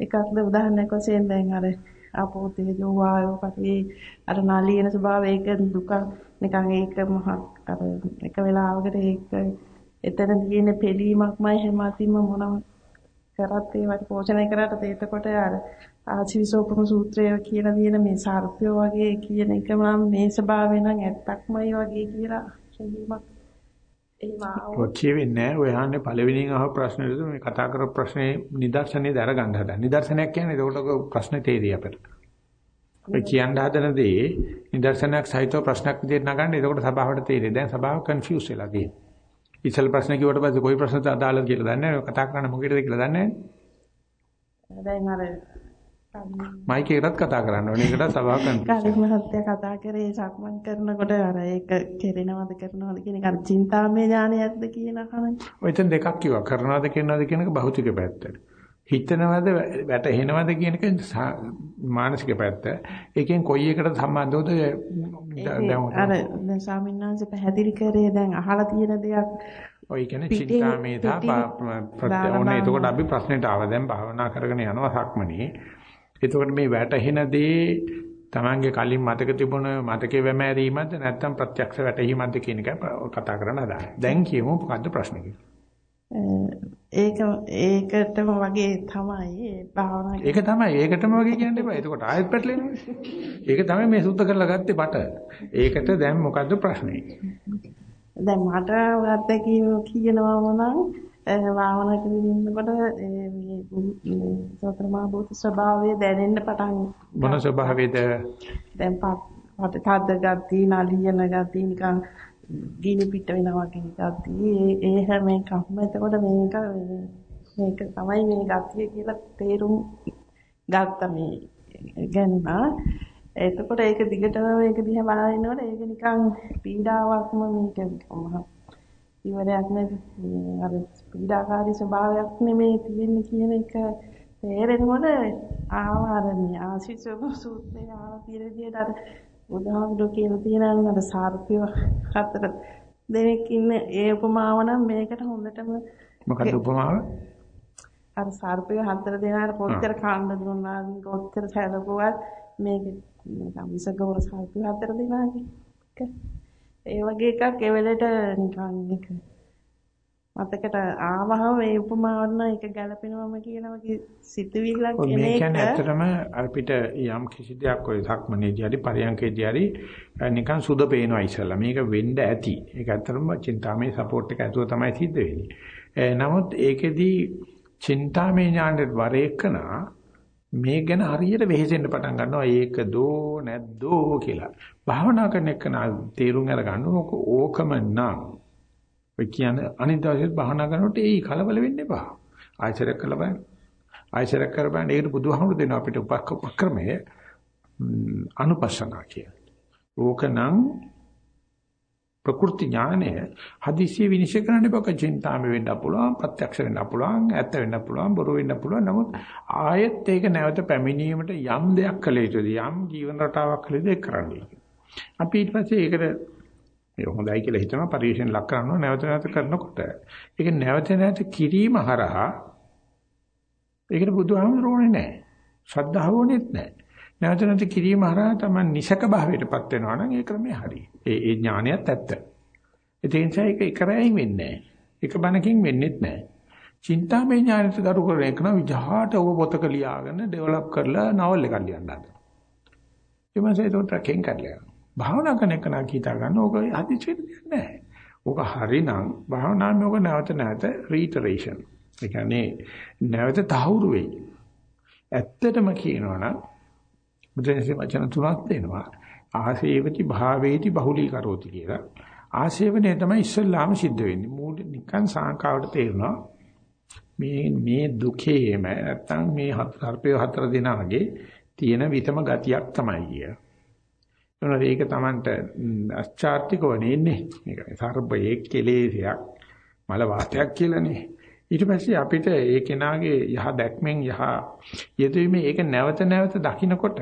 Speaker 5: එකක්ද උදාහරණයක් වශයෙන් දැන් අර ආපෝ තේජෝ වායෝ පටවි අර නාලියන ස්වභාවය ඒක දුක නිකන් ඒක මහ අර එක වෙලාවකට ඒක එතන තියෙන පිළීමක්මයි හැම අතින්ම මොනම කරත් ඒවට පෝෂණය කරාට එතකොට අර ආචිවිසෝපම සූත්‍රය කියලා තියෙන මේ සර්පය වගේ කියන එක නම් මේ ස්වභාවය නම් ඇත්තක්මයි වගේ කියලා කියීමක්
Speaker 1: එහෙම කියවෙන්නේ ඔය අහන්නේ පළවෙනියෙන් අහ ප්‍රශ්නෙට මේ කතා කරපු ප්‍රශ්නේ නිදර්ශනේ දර ගන්න හදන. නිදර්ශනයක් කියන්නේ ඒකට ප්‍රශ්නේ තේරිය අපිට. ඔය කියන්න හදන දේ නිදර්ශනයක් සහිතව ප්‍රශ්නක් විදිහට නගන්න. එතකොට සභාවට තේරෙයි. දැන් සභාව කන්ෆියුස් වෙලා තියෙනවා. ඉස්සල් ප්‍රශ්න කිව්වට පස්සේ කොයි ප්‍රශ්නද අදාළද කියලා දන්නේ නැහැ. කතා කරන්න මොකේද කියලා දන්නේ නැහැ.
Speaker 5: දැන් අර
Speaker 1: මයික් එකටත් කතා කරන්න ඕනේ. ඒකට සභාව කන්ෆියුස්.
Speaker 5: කාර්ය මහත්තයා කතා කරේ සක්මන් කරනකොට අර ඒක කෙරෙනවද කරනවද කියන එක අර චින්තාමය ඥානයක්ද කියන අහන්නේ.
Speaker 1: ඔය එතන දෙකක් කිව්වා. කරනවද කරනවද කියන එක භෞතික පැත්ත. හිතනවද වැටහෙනවද කියන එක මානසික පැත්ත. ඒකෙන් කොයි එකට සම්බන්ධවද
Speaker 5: අර දැන් ස්වාමීන් පැහැදිලි කරේ දැන් අහලා තියෙන දෙයක්
Speaker 1: ඔය කියන්නේ චින්තාමේ තා ප්‍රත්‍යෝනේ එතකොට අපි ප්‍රශ්නෙට ආව දැන් භාවනා කරගෙන යනවා සක්මනේ එතකොට මේ වැටහෙන දේ Tamange කලින් මතක තිබුණ මතකේ වැමෑරීමක්ද නැත්නම් ප්‍රත්‍යක්ෂ වැටහීමක්ද කියන එක කතා කරන්න හදාගන්න. දැන් කියමු මොකද්ද ප්‍රශ්නේ කියලා.
Speaker 5: ඒක ඒකටම වගේ තමයි භාවනා
Speaker 1: ඒක තමයි ඒකටම වගේ කියන්න එපා. එතකොට ආයෙත් පැටලෙනවා. ඒක තමයි මේ සුද්ධ කරලා ගත්තේ පට. ඒකට දැන් මොකද්ද ප්‍රශ්නේ?
Speaker 5: දැන් මට අත්දැකීම කියනවාම නම් භාවනා කරගෙන ඉන්නකොට මේ සතරමා භූත ස්වභාවය දැනෙන්න පටන්
Speaker 1: මොන ස්වභාවයද
Speaker 5: දැන් පට තද්ද ගති නලියන ගති නිකන් ගිනි පිට වෙනවා වගේ ගති ඒ හැම එකක්ම එතකොට මේක මේක තමයි මේ ගතිය කියලා තේරුම් ගත්ත මේ ගැනුණා එතකොට ඒක දිගටම මේක දිහා බලන ඉන්නකොට ඒක නිකන් පීඩාවක්ම මේක ඉවරයක් නැති අර පීඩාකාරී ස්වභාවයක් නෙමේ තියෙන්නේ කියන එක තේරෙනකොට ආවාරණී ආශිසව සූත්‍රය ආවා විදිහට අර උදාහරණ කියලා තියෙනවා නේද සාර්පිය හතර දෙනෙක් ඉන්න ඒ උපමාව නම් මේකට හොඳටම
Speaker 1: මොකද උපමාව?
Speaker 5: අර සාර්පිය හතර දෙනාට කොච්චර කාණ්ඩ දුන්නා කොච්චර සැලකුවත් මේක නිකන් විසගවර සාර්පිය හතර දෙනාගේ ඒ වගේ එකක් ඒ වෙලේට නිකන් එක මතකට ආවහම මේ උපමාවන්න ඒක ගැලපෙනවම කියනවා කි සිතුවිල්ලක්
Speaker 1: එන එක. මේ කියන්නේ ඇත්තටම අපිට යම් කිසි දෙයක් ඔය ධක්මනේදී හරි පරියන්කේදී හරි නිකන් සුද පේනවා ඉස්සලා මේක වෙන්න ඇති. ඒක ඇත්තටම චින්තාමේ සපෝට් එක ඇතුව තමයි සිද්ධ වෙන්නේ. නමුත් ඒකෙදී චින්තාමේ ඥානෙට වරේකනා මේ ගැන හරියට වෙහෙසෙන්න පටන් ගන්නවා. ඒක දෝ නැද්දෝ කියලා භාවනා කරන එක තේරුම් අරගන්න ඕකම නම් ඔය කියන්නේ අනිත් දවසේ බහනා කරනකොට ඒ කලබල වෙන්න එපා. ආයතරයක් කළ බලන්න. ආයතරයක් කර බලන්න ඒකට බුදුහාමුදුරු දෙන අපිට උපක්‍රමය අනුපස්සනා කියලා. ඕකනම් ප්‍රකෘති ඥානය හදිසිය විනිශ්චය කරන්න එපා. චින්තාම වෙන්න පුළුවන්, ප්‍රත්‍යක්ෂ වෙන්න පුළුවන්, ඇත්ත වෙන්න පුළුවන්, බොරු වෙන්න පුළුවන්. නමුත් ආයෙත් ඒක නැවත පැමිණීමට යම් දෙයක් කළ යුතුද? යම් ජීවන රටාවක් කළ යුතුද කරන්නේ. අපි ඊට පස්සේ ඒකට ඒක හොඳයි කියලා හිතනවා පරිශෙන් ලක් කරනවා නැවත නැවත කරනකොට ඒක නැවත නැවත කිරීම හරහා ඒකට බුදුහාමුදුරුවෝනේ නැහැ. ශ්‍රද්ධාව ඕනෙත් නැහැ. නැවත නැවත කිරීම හරහා තමයි නිසක භාවයටපත් වෙනවා නම් ඒ ක්‍රමය හරි. ඒ ඒ ඥානියත් ඇත්ත. ඒ නිසා ඒක එකරැයින් වෙන්නේ නැහැ. එක බණකින් වෙන්නේත් නැහැ. චින්තාමය ඥානෙට ගරු කරන එක නම් විජහාට ඔබ පොතක ලියාගෙන ඩෙවලොප් කරලා නවල් එකක් ලියන්න හදනවා. ඒ මාසේ උන්ට කෙන් කරලා භාවනා කරන එක නම් හිතා ගන්න ඕක හදිසි වෙන දෙයක් නෑ. ඕක හරිනම් භාවනාවේ ඕක නැවත නැවත රීටරේෂන්. ඒ කියන්නේ නැවත තහවුරු වෙයි. ඇත්තටම කියනවනම් බුදුන්සේ වචන තුනක් දෙනවා. ආසේවති භාවේති බහුලී කරෝති කියලා. ආසේවනේ තමයි ඉස්සල්ලාම සිද්ධ වෙන්නේ. මූල නිකන් සංකාවට තේරෙනවා. මේ මේ දුකේම නැත්තම් මේ හතර හතර දිනාගේ තියෙන විතම ගතියක් තමයි කිය. මොනවාද ඒක Tamanට අස්චාර්තිකව නෙන්නේ. මේක සර්බයේ කෙලෙසයක් මල වාතයක් කියලානේ. ඊට පස්සේ අපිට ඒ කෙනාගේ යහ දැක්මෙන් යහ යෙදීමේ ඒක නැවත නැවත දකින්නකොට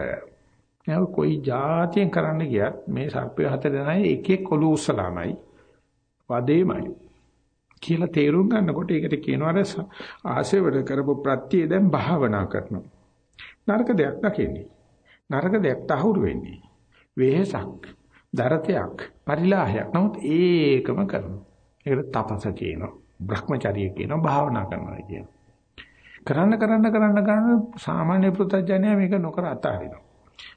Speaker 1: නෑ කොයි જાතියෙන් කරන්න ගියත් මේ සර්පය හතර දෙනායි එක එක කොළු උස්සලාමයි වදේමයි කියලා තේරුම් ගන්නකොට ඒකට කියනවා අර ආශේවද කරපු ප්‍රත්‍ය දැන් භාවනා කරනවා. නරක දෙයක් දකින්නේ. නරක දෙයක් තහවුරු වෙන්නේ. වෙහසක්, දරතයක්, පරිලාහයක්. නමුත් ඒකම කරනවා. ඒකට තපස කියනවා. Brahmacharya කියනවා. භාවනා කරනවා කියනවා. කරන්න කරන්න කරන්න කරන්න සාමාන්‍ය පුතඥය මේක නොකර අතාරිනවා.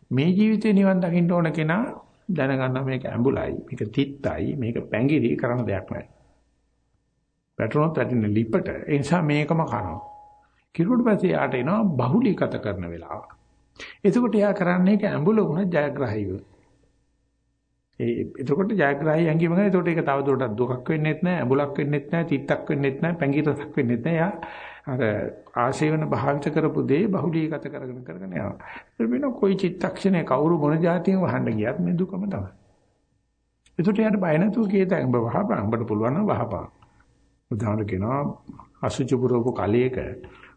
Speaker 1: මේ ජීවිතේ නිවන් දකින්න ඕන කෙනා දැනගන්න මේක ඇඹුලයි, මේක තිත්තයි, මේක පැංගිරි කරන දෙයක් නෑ. පැටරොත් වැටෙන ලිපට ඒ නිසා මේකම කනවා. කිරුවට පස්සේ යාට එනවා බහුලීගත කරන වෙලාව. එතකොට එයා කරන්නේ ඒක ඇඹුලුණ ජයග්‍රහීව. ඒ එතකොට ජයග්‍රහී ඇඟිම ගන්න. එතකොට ඒක තවදුරටත් දුකක් වෙන්නෙත් නෑ, ඇඹුලක් වෙන්නෙත් නෑ, තිත්තක් වෙන්නෙත් නෑ, පැංගිරසක් වෙන්නෙත් නෑ. එයා අර ආශේවන භාවිත කරපු දේ බහුලීගත කරගෙන කරගෙන යනවා. ඒක වෙන કોઈ චිත්තක්ෂණේ කවුරු මොන જાතියෙන් වහන්න ගියත් මේ දුකම තමයි. එතකොට එයාට බය නැතුව කීයද උඹ වහපන් උඹට පුළුවන් නම් වහපන්. උදාහරණ කෙනා අසුචි පුරවපු කලයක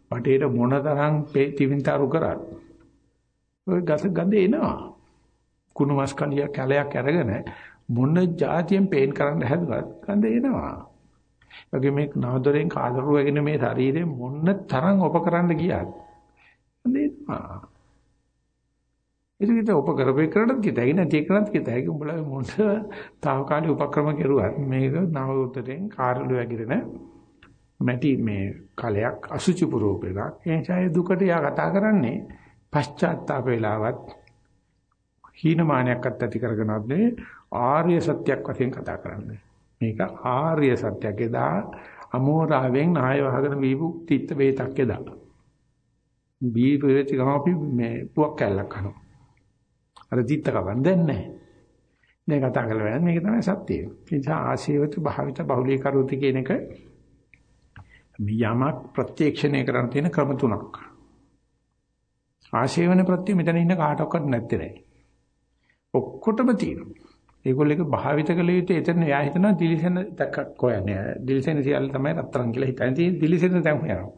Speaker 1: බටේට මොනතරම් තිවින්තරු කරාද ඔය ගස ගඳ එනවා. කුණු මස් කලිය කැලයක් අරගෙන මොන જાතියෙන් පේන් කරන්න හැදුවත් ගඳ එනවා. වගේ මේ නාදරෙන් කාදරුවගෙන මේ ශරීරේ මොන්න තරම් උපකරන්න ගියාද? ගඳ එනවා. ඉතින් ඔප කරපේ කරණත් කිතයි නැති කරණත් කිතයි උඹලා මොන තාවකාලික උපක්‍රම කෙරුවත් මේක නව උතරෙන් කාර්ලු වගිරෙන මැටි මේ කලයක් අසුචි පුරෝපේක ඒ නිසා දුකට යා කතා කරන්නේ පශ්චාත්තාප වේලාවත් හීනමානයක්වත් ඇති කරගෙනවත් නෙවෙයි ආර්ය සත්‍යයක් වශයෙන් කතා කරන්නේ. මේක ආර්ය සත්‍යයක් එදා අමෝරාවෙන් නාය වහගෙන බීපු තිත්ත වේතක් එදා. බීපු වෙච්ච ගම අපි මේ පුවක් කැල්ලක් කනවා. අර තිත්ත කවන්න දෙන්නේ නැහැ. දැන් කතා කරලා මේක තමයි සත්‍යය. ඒ නිසා ආශීවත භාවිත බහුලී කරුති කියන එක යමක් ප්‍රත්‍යක්ෂණය කරන්න තියෙන ක්‍රම තුනක්. ආශේවන ප්‍රත්‍ය මෙතන ඉන්න කාටවත් නැත්තේ නෑ. ඔක්කොටම තියෙනවා. ඒගොල්ලෝ එක භාවිත කළ යුත්තේ එතන එයා හිතනවා දිලිසෙන දැක්කක් හොයන්නේ. දිලිසෙන සියල්ල තමයි රත්තරන් කියලා හිතන්නේ. දිලිසෙන දැන් හොයනවා.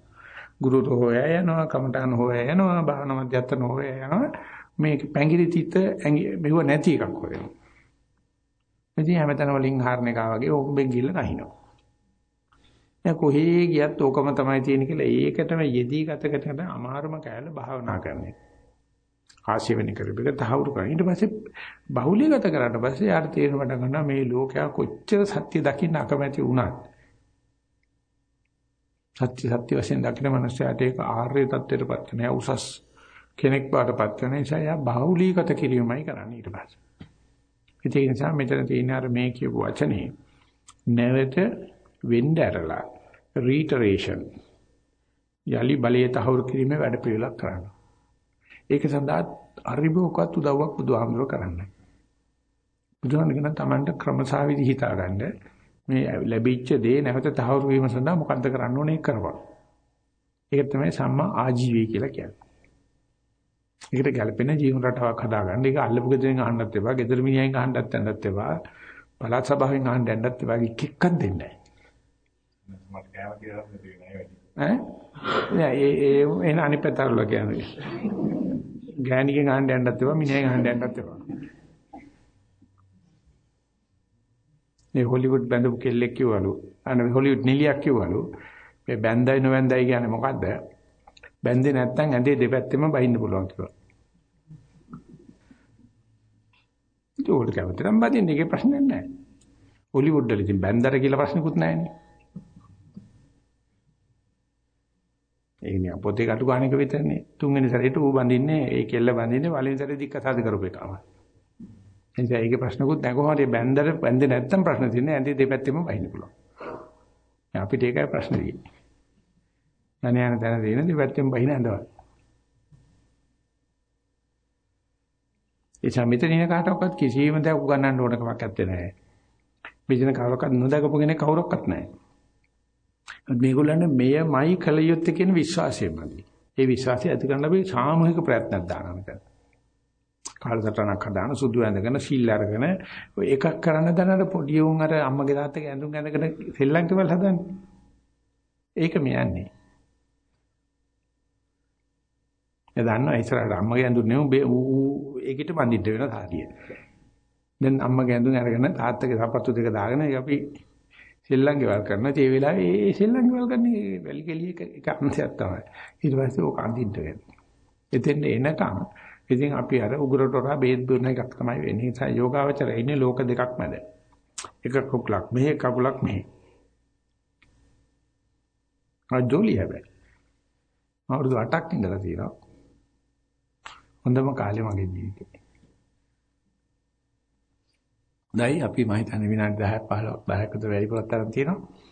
Speaker 1: ගුරුතු හොයා යනවා, කමඨාන හොයා යනවා, භාවන මධ්‍යස්ථන හොයා යනවා. මේ පැංගිරි තිත මෙව නැති එකක් හොයනවා. ඉතින් හැමතැන වලින් හාරන එක වගේ ඕකෙන් ගිල්ල නැහිනවා. දැන් කොහේ ගියත් ඕකම තමයි තියෙන්නේ කියලා ඒකටම යෙදී ගත කරන අමාරුම කෑල්ල භාවනා කරන එක. ආශිර්වාද කරපෙක තහවුරු කරන. ඊට පස්සේ බහුලීගත කරාට පස්සේ යාට තේරෙන්න පටන් ගන්නවා මේ ලෝකයා කොච්චර සත්‍ය දකින්න අකමැති වුණත් සත්‍ය සත්‍ය වශයෙන් දකින්න මනුස්සයාට ඒක ආර්ය தත්ත්වයටපත් වෙන උසස් කෙනෙක් බාටපත් වෙන නිසා යා බහුලීගත කිරීමයි කරන්නේ ඊට පස්සේ. ඒ නිසා මෙතන තියෙන අර මේ කියපු වචනේ නැවත වෙන්න ඇරලා රීටරේෂන් යලි බලයේ තහවුරු කිරීමේ වැඩ පිළිවෙලක් කරනවා. ඒක සඳහා අරිබෝකත් උදව්වක් බුදුහාමුදුර කරන්නේ. බුදුහාමුදුරගෙන තමන්ට ක්‍රමසාවිදි හිතාගන්න මේ ලැබිච්ච දේ නැවත තහවුරු වීම සඳහා මොකද්ද කරන්න ඕනේ කරපන්. ඒක තමයි සම්මා ආජීවී කියලා කියන්නේ. ඒකට ගැළපෙන ජීවන රටාවක් හදාගන්න. ඒක අල්ලපු ගෙදරින් අහන්නත් එපා, ගෙදර මිනිහෙන් අහන්නත් යන්නත් එපා, පළාත් සභාවෙන් අහන්න යන්නත් එපා. එක එකක් දෙන්නේ නැහැ. මට කෑම කියලා ඈ? නෑ ඒ ඒ එන අනිත් පැත්තට කියන්නේ. ගෑණිකෙන් අහන්න යන්නත් එපා, මිනිහෙන් අහන්න යන්නත් එපා. මේ හොලිවුඩ් බැඳපු කෙල්ලෙක් කිව්වලු. අනේ හොලිවුඩ් නිලියක් කිව්වලු. මේ බැඳයි නොබැඳයි කියන්නේ මොකද්ද? බැඳේ නැත්තම් ඇඳේ දෙපැත්තෙම බහින්න පුළුවන් කියලා. ඒක කැමතිනම් බදින්න ඒකේ ප්‍රශ්නයක් නැහැ. හොලිවුඩ් වල ඉතින් බැන්දර කියලා ප්‍රශ්නකුත් නැහැනේ. ඒක නිකන් පොතේ කටු ගානක විතරනේ. තුන්වෙනි සැරේට ඌ බඳින්නේ ඒ කෙල්ල බඳින්නේ පළවෙනි සැරේ දික්කසාද කරපු එකම. එනිසා ඒකේ ප්‍රශ්නකුත් නැහැ කොහොමද බැන්දර බැන්දේ නැත්තම් ප්‍රශ්න තියෙන්නේ ඇඳේ දෙපැත්තෙම බහින්න පුළුවන්. අපිට ඒකයි ප්‍රශ්න තියෙන්නේ. යන යන තැන තියෙන දෙපැත්තෙන් බහින ඇඳවල. ඒ සමිතේ ඉන කාටවත් කිසිම දෙයක් උගන්නන්න ඕන කමක් නැත්තේ නෑ. මෙතන කවරක්වත් නොදකපු කෙනෙක් කවුරක්වත් නැහැ. මේගොල්ලන්ට මෙයමයි කල යුත්තේ කියන විශ්වාසයමයි. ඒ විශ්වාසය ඇති කරන්න අපි සාමූහික ප්‍රයත්නක් දානවා මෙතන. කාලසටහනක් හදාන සුදු ඇඳගෙන සිල් අරගෙන එකක් කරන්න දනර පොඩි උන් අර අම්මගේ තාත්තගේ ඇඳුම් ඇඳගෙන සෙල්ලම් කවල් හදන්නේ. ඒක මෙයන්නේ. එයා දන්නවා ඉස්සරහට අම්මගේ ඇඳුම් නෙවෙයි ඌ ඒකිට බඳින්න වෙන සාරිය. දැන් අම්මගේ ඇඳුම් අරගෙන තාත්තගේ සපත්තු දෙක දාගෙන අපි සෙල්ලම් ගෙවල් කරනවා. ඒ වෙලාවේ ඒ සෙල්ලම් ගෙවල් කරන්නේ වැලි කෙලිය එක එක අංශයක් තමයි. ඊට පස්සේ ඕක අඳින්න වෙනවා. එතෙන් එනකම් ඉතින් අපි අර උගුරට හොරා බේත් දුන්න එකක් තමයි වෙන්නේ. ඒ නිසා යෝගාවචරය ඉන්නේ ලෝක දෙකක් මැද. එක කුකුලක් මෙහෙ කකුලක් මෙහෙ. ආ ජොලි හැබැයි. අවුරුදු 8ක් ඉඳලා තියෙනවා. හොඳම කාලේ මගේ ජීවිතේ. දැයි අපි මම හිතන්නේ විනාඩි 10ක් 15ක් 10කට වැඩි පුරක් තරම් තියෙනවා.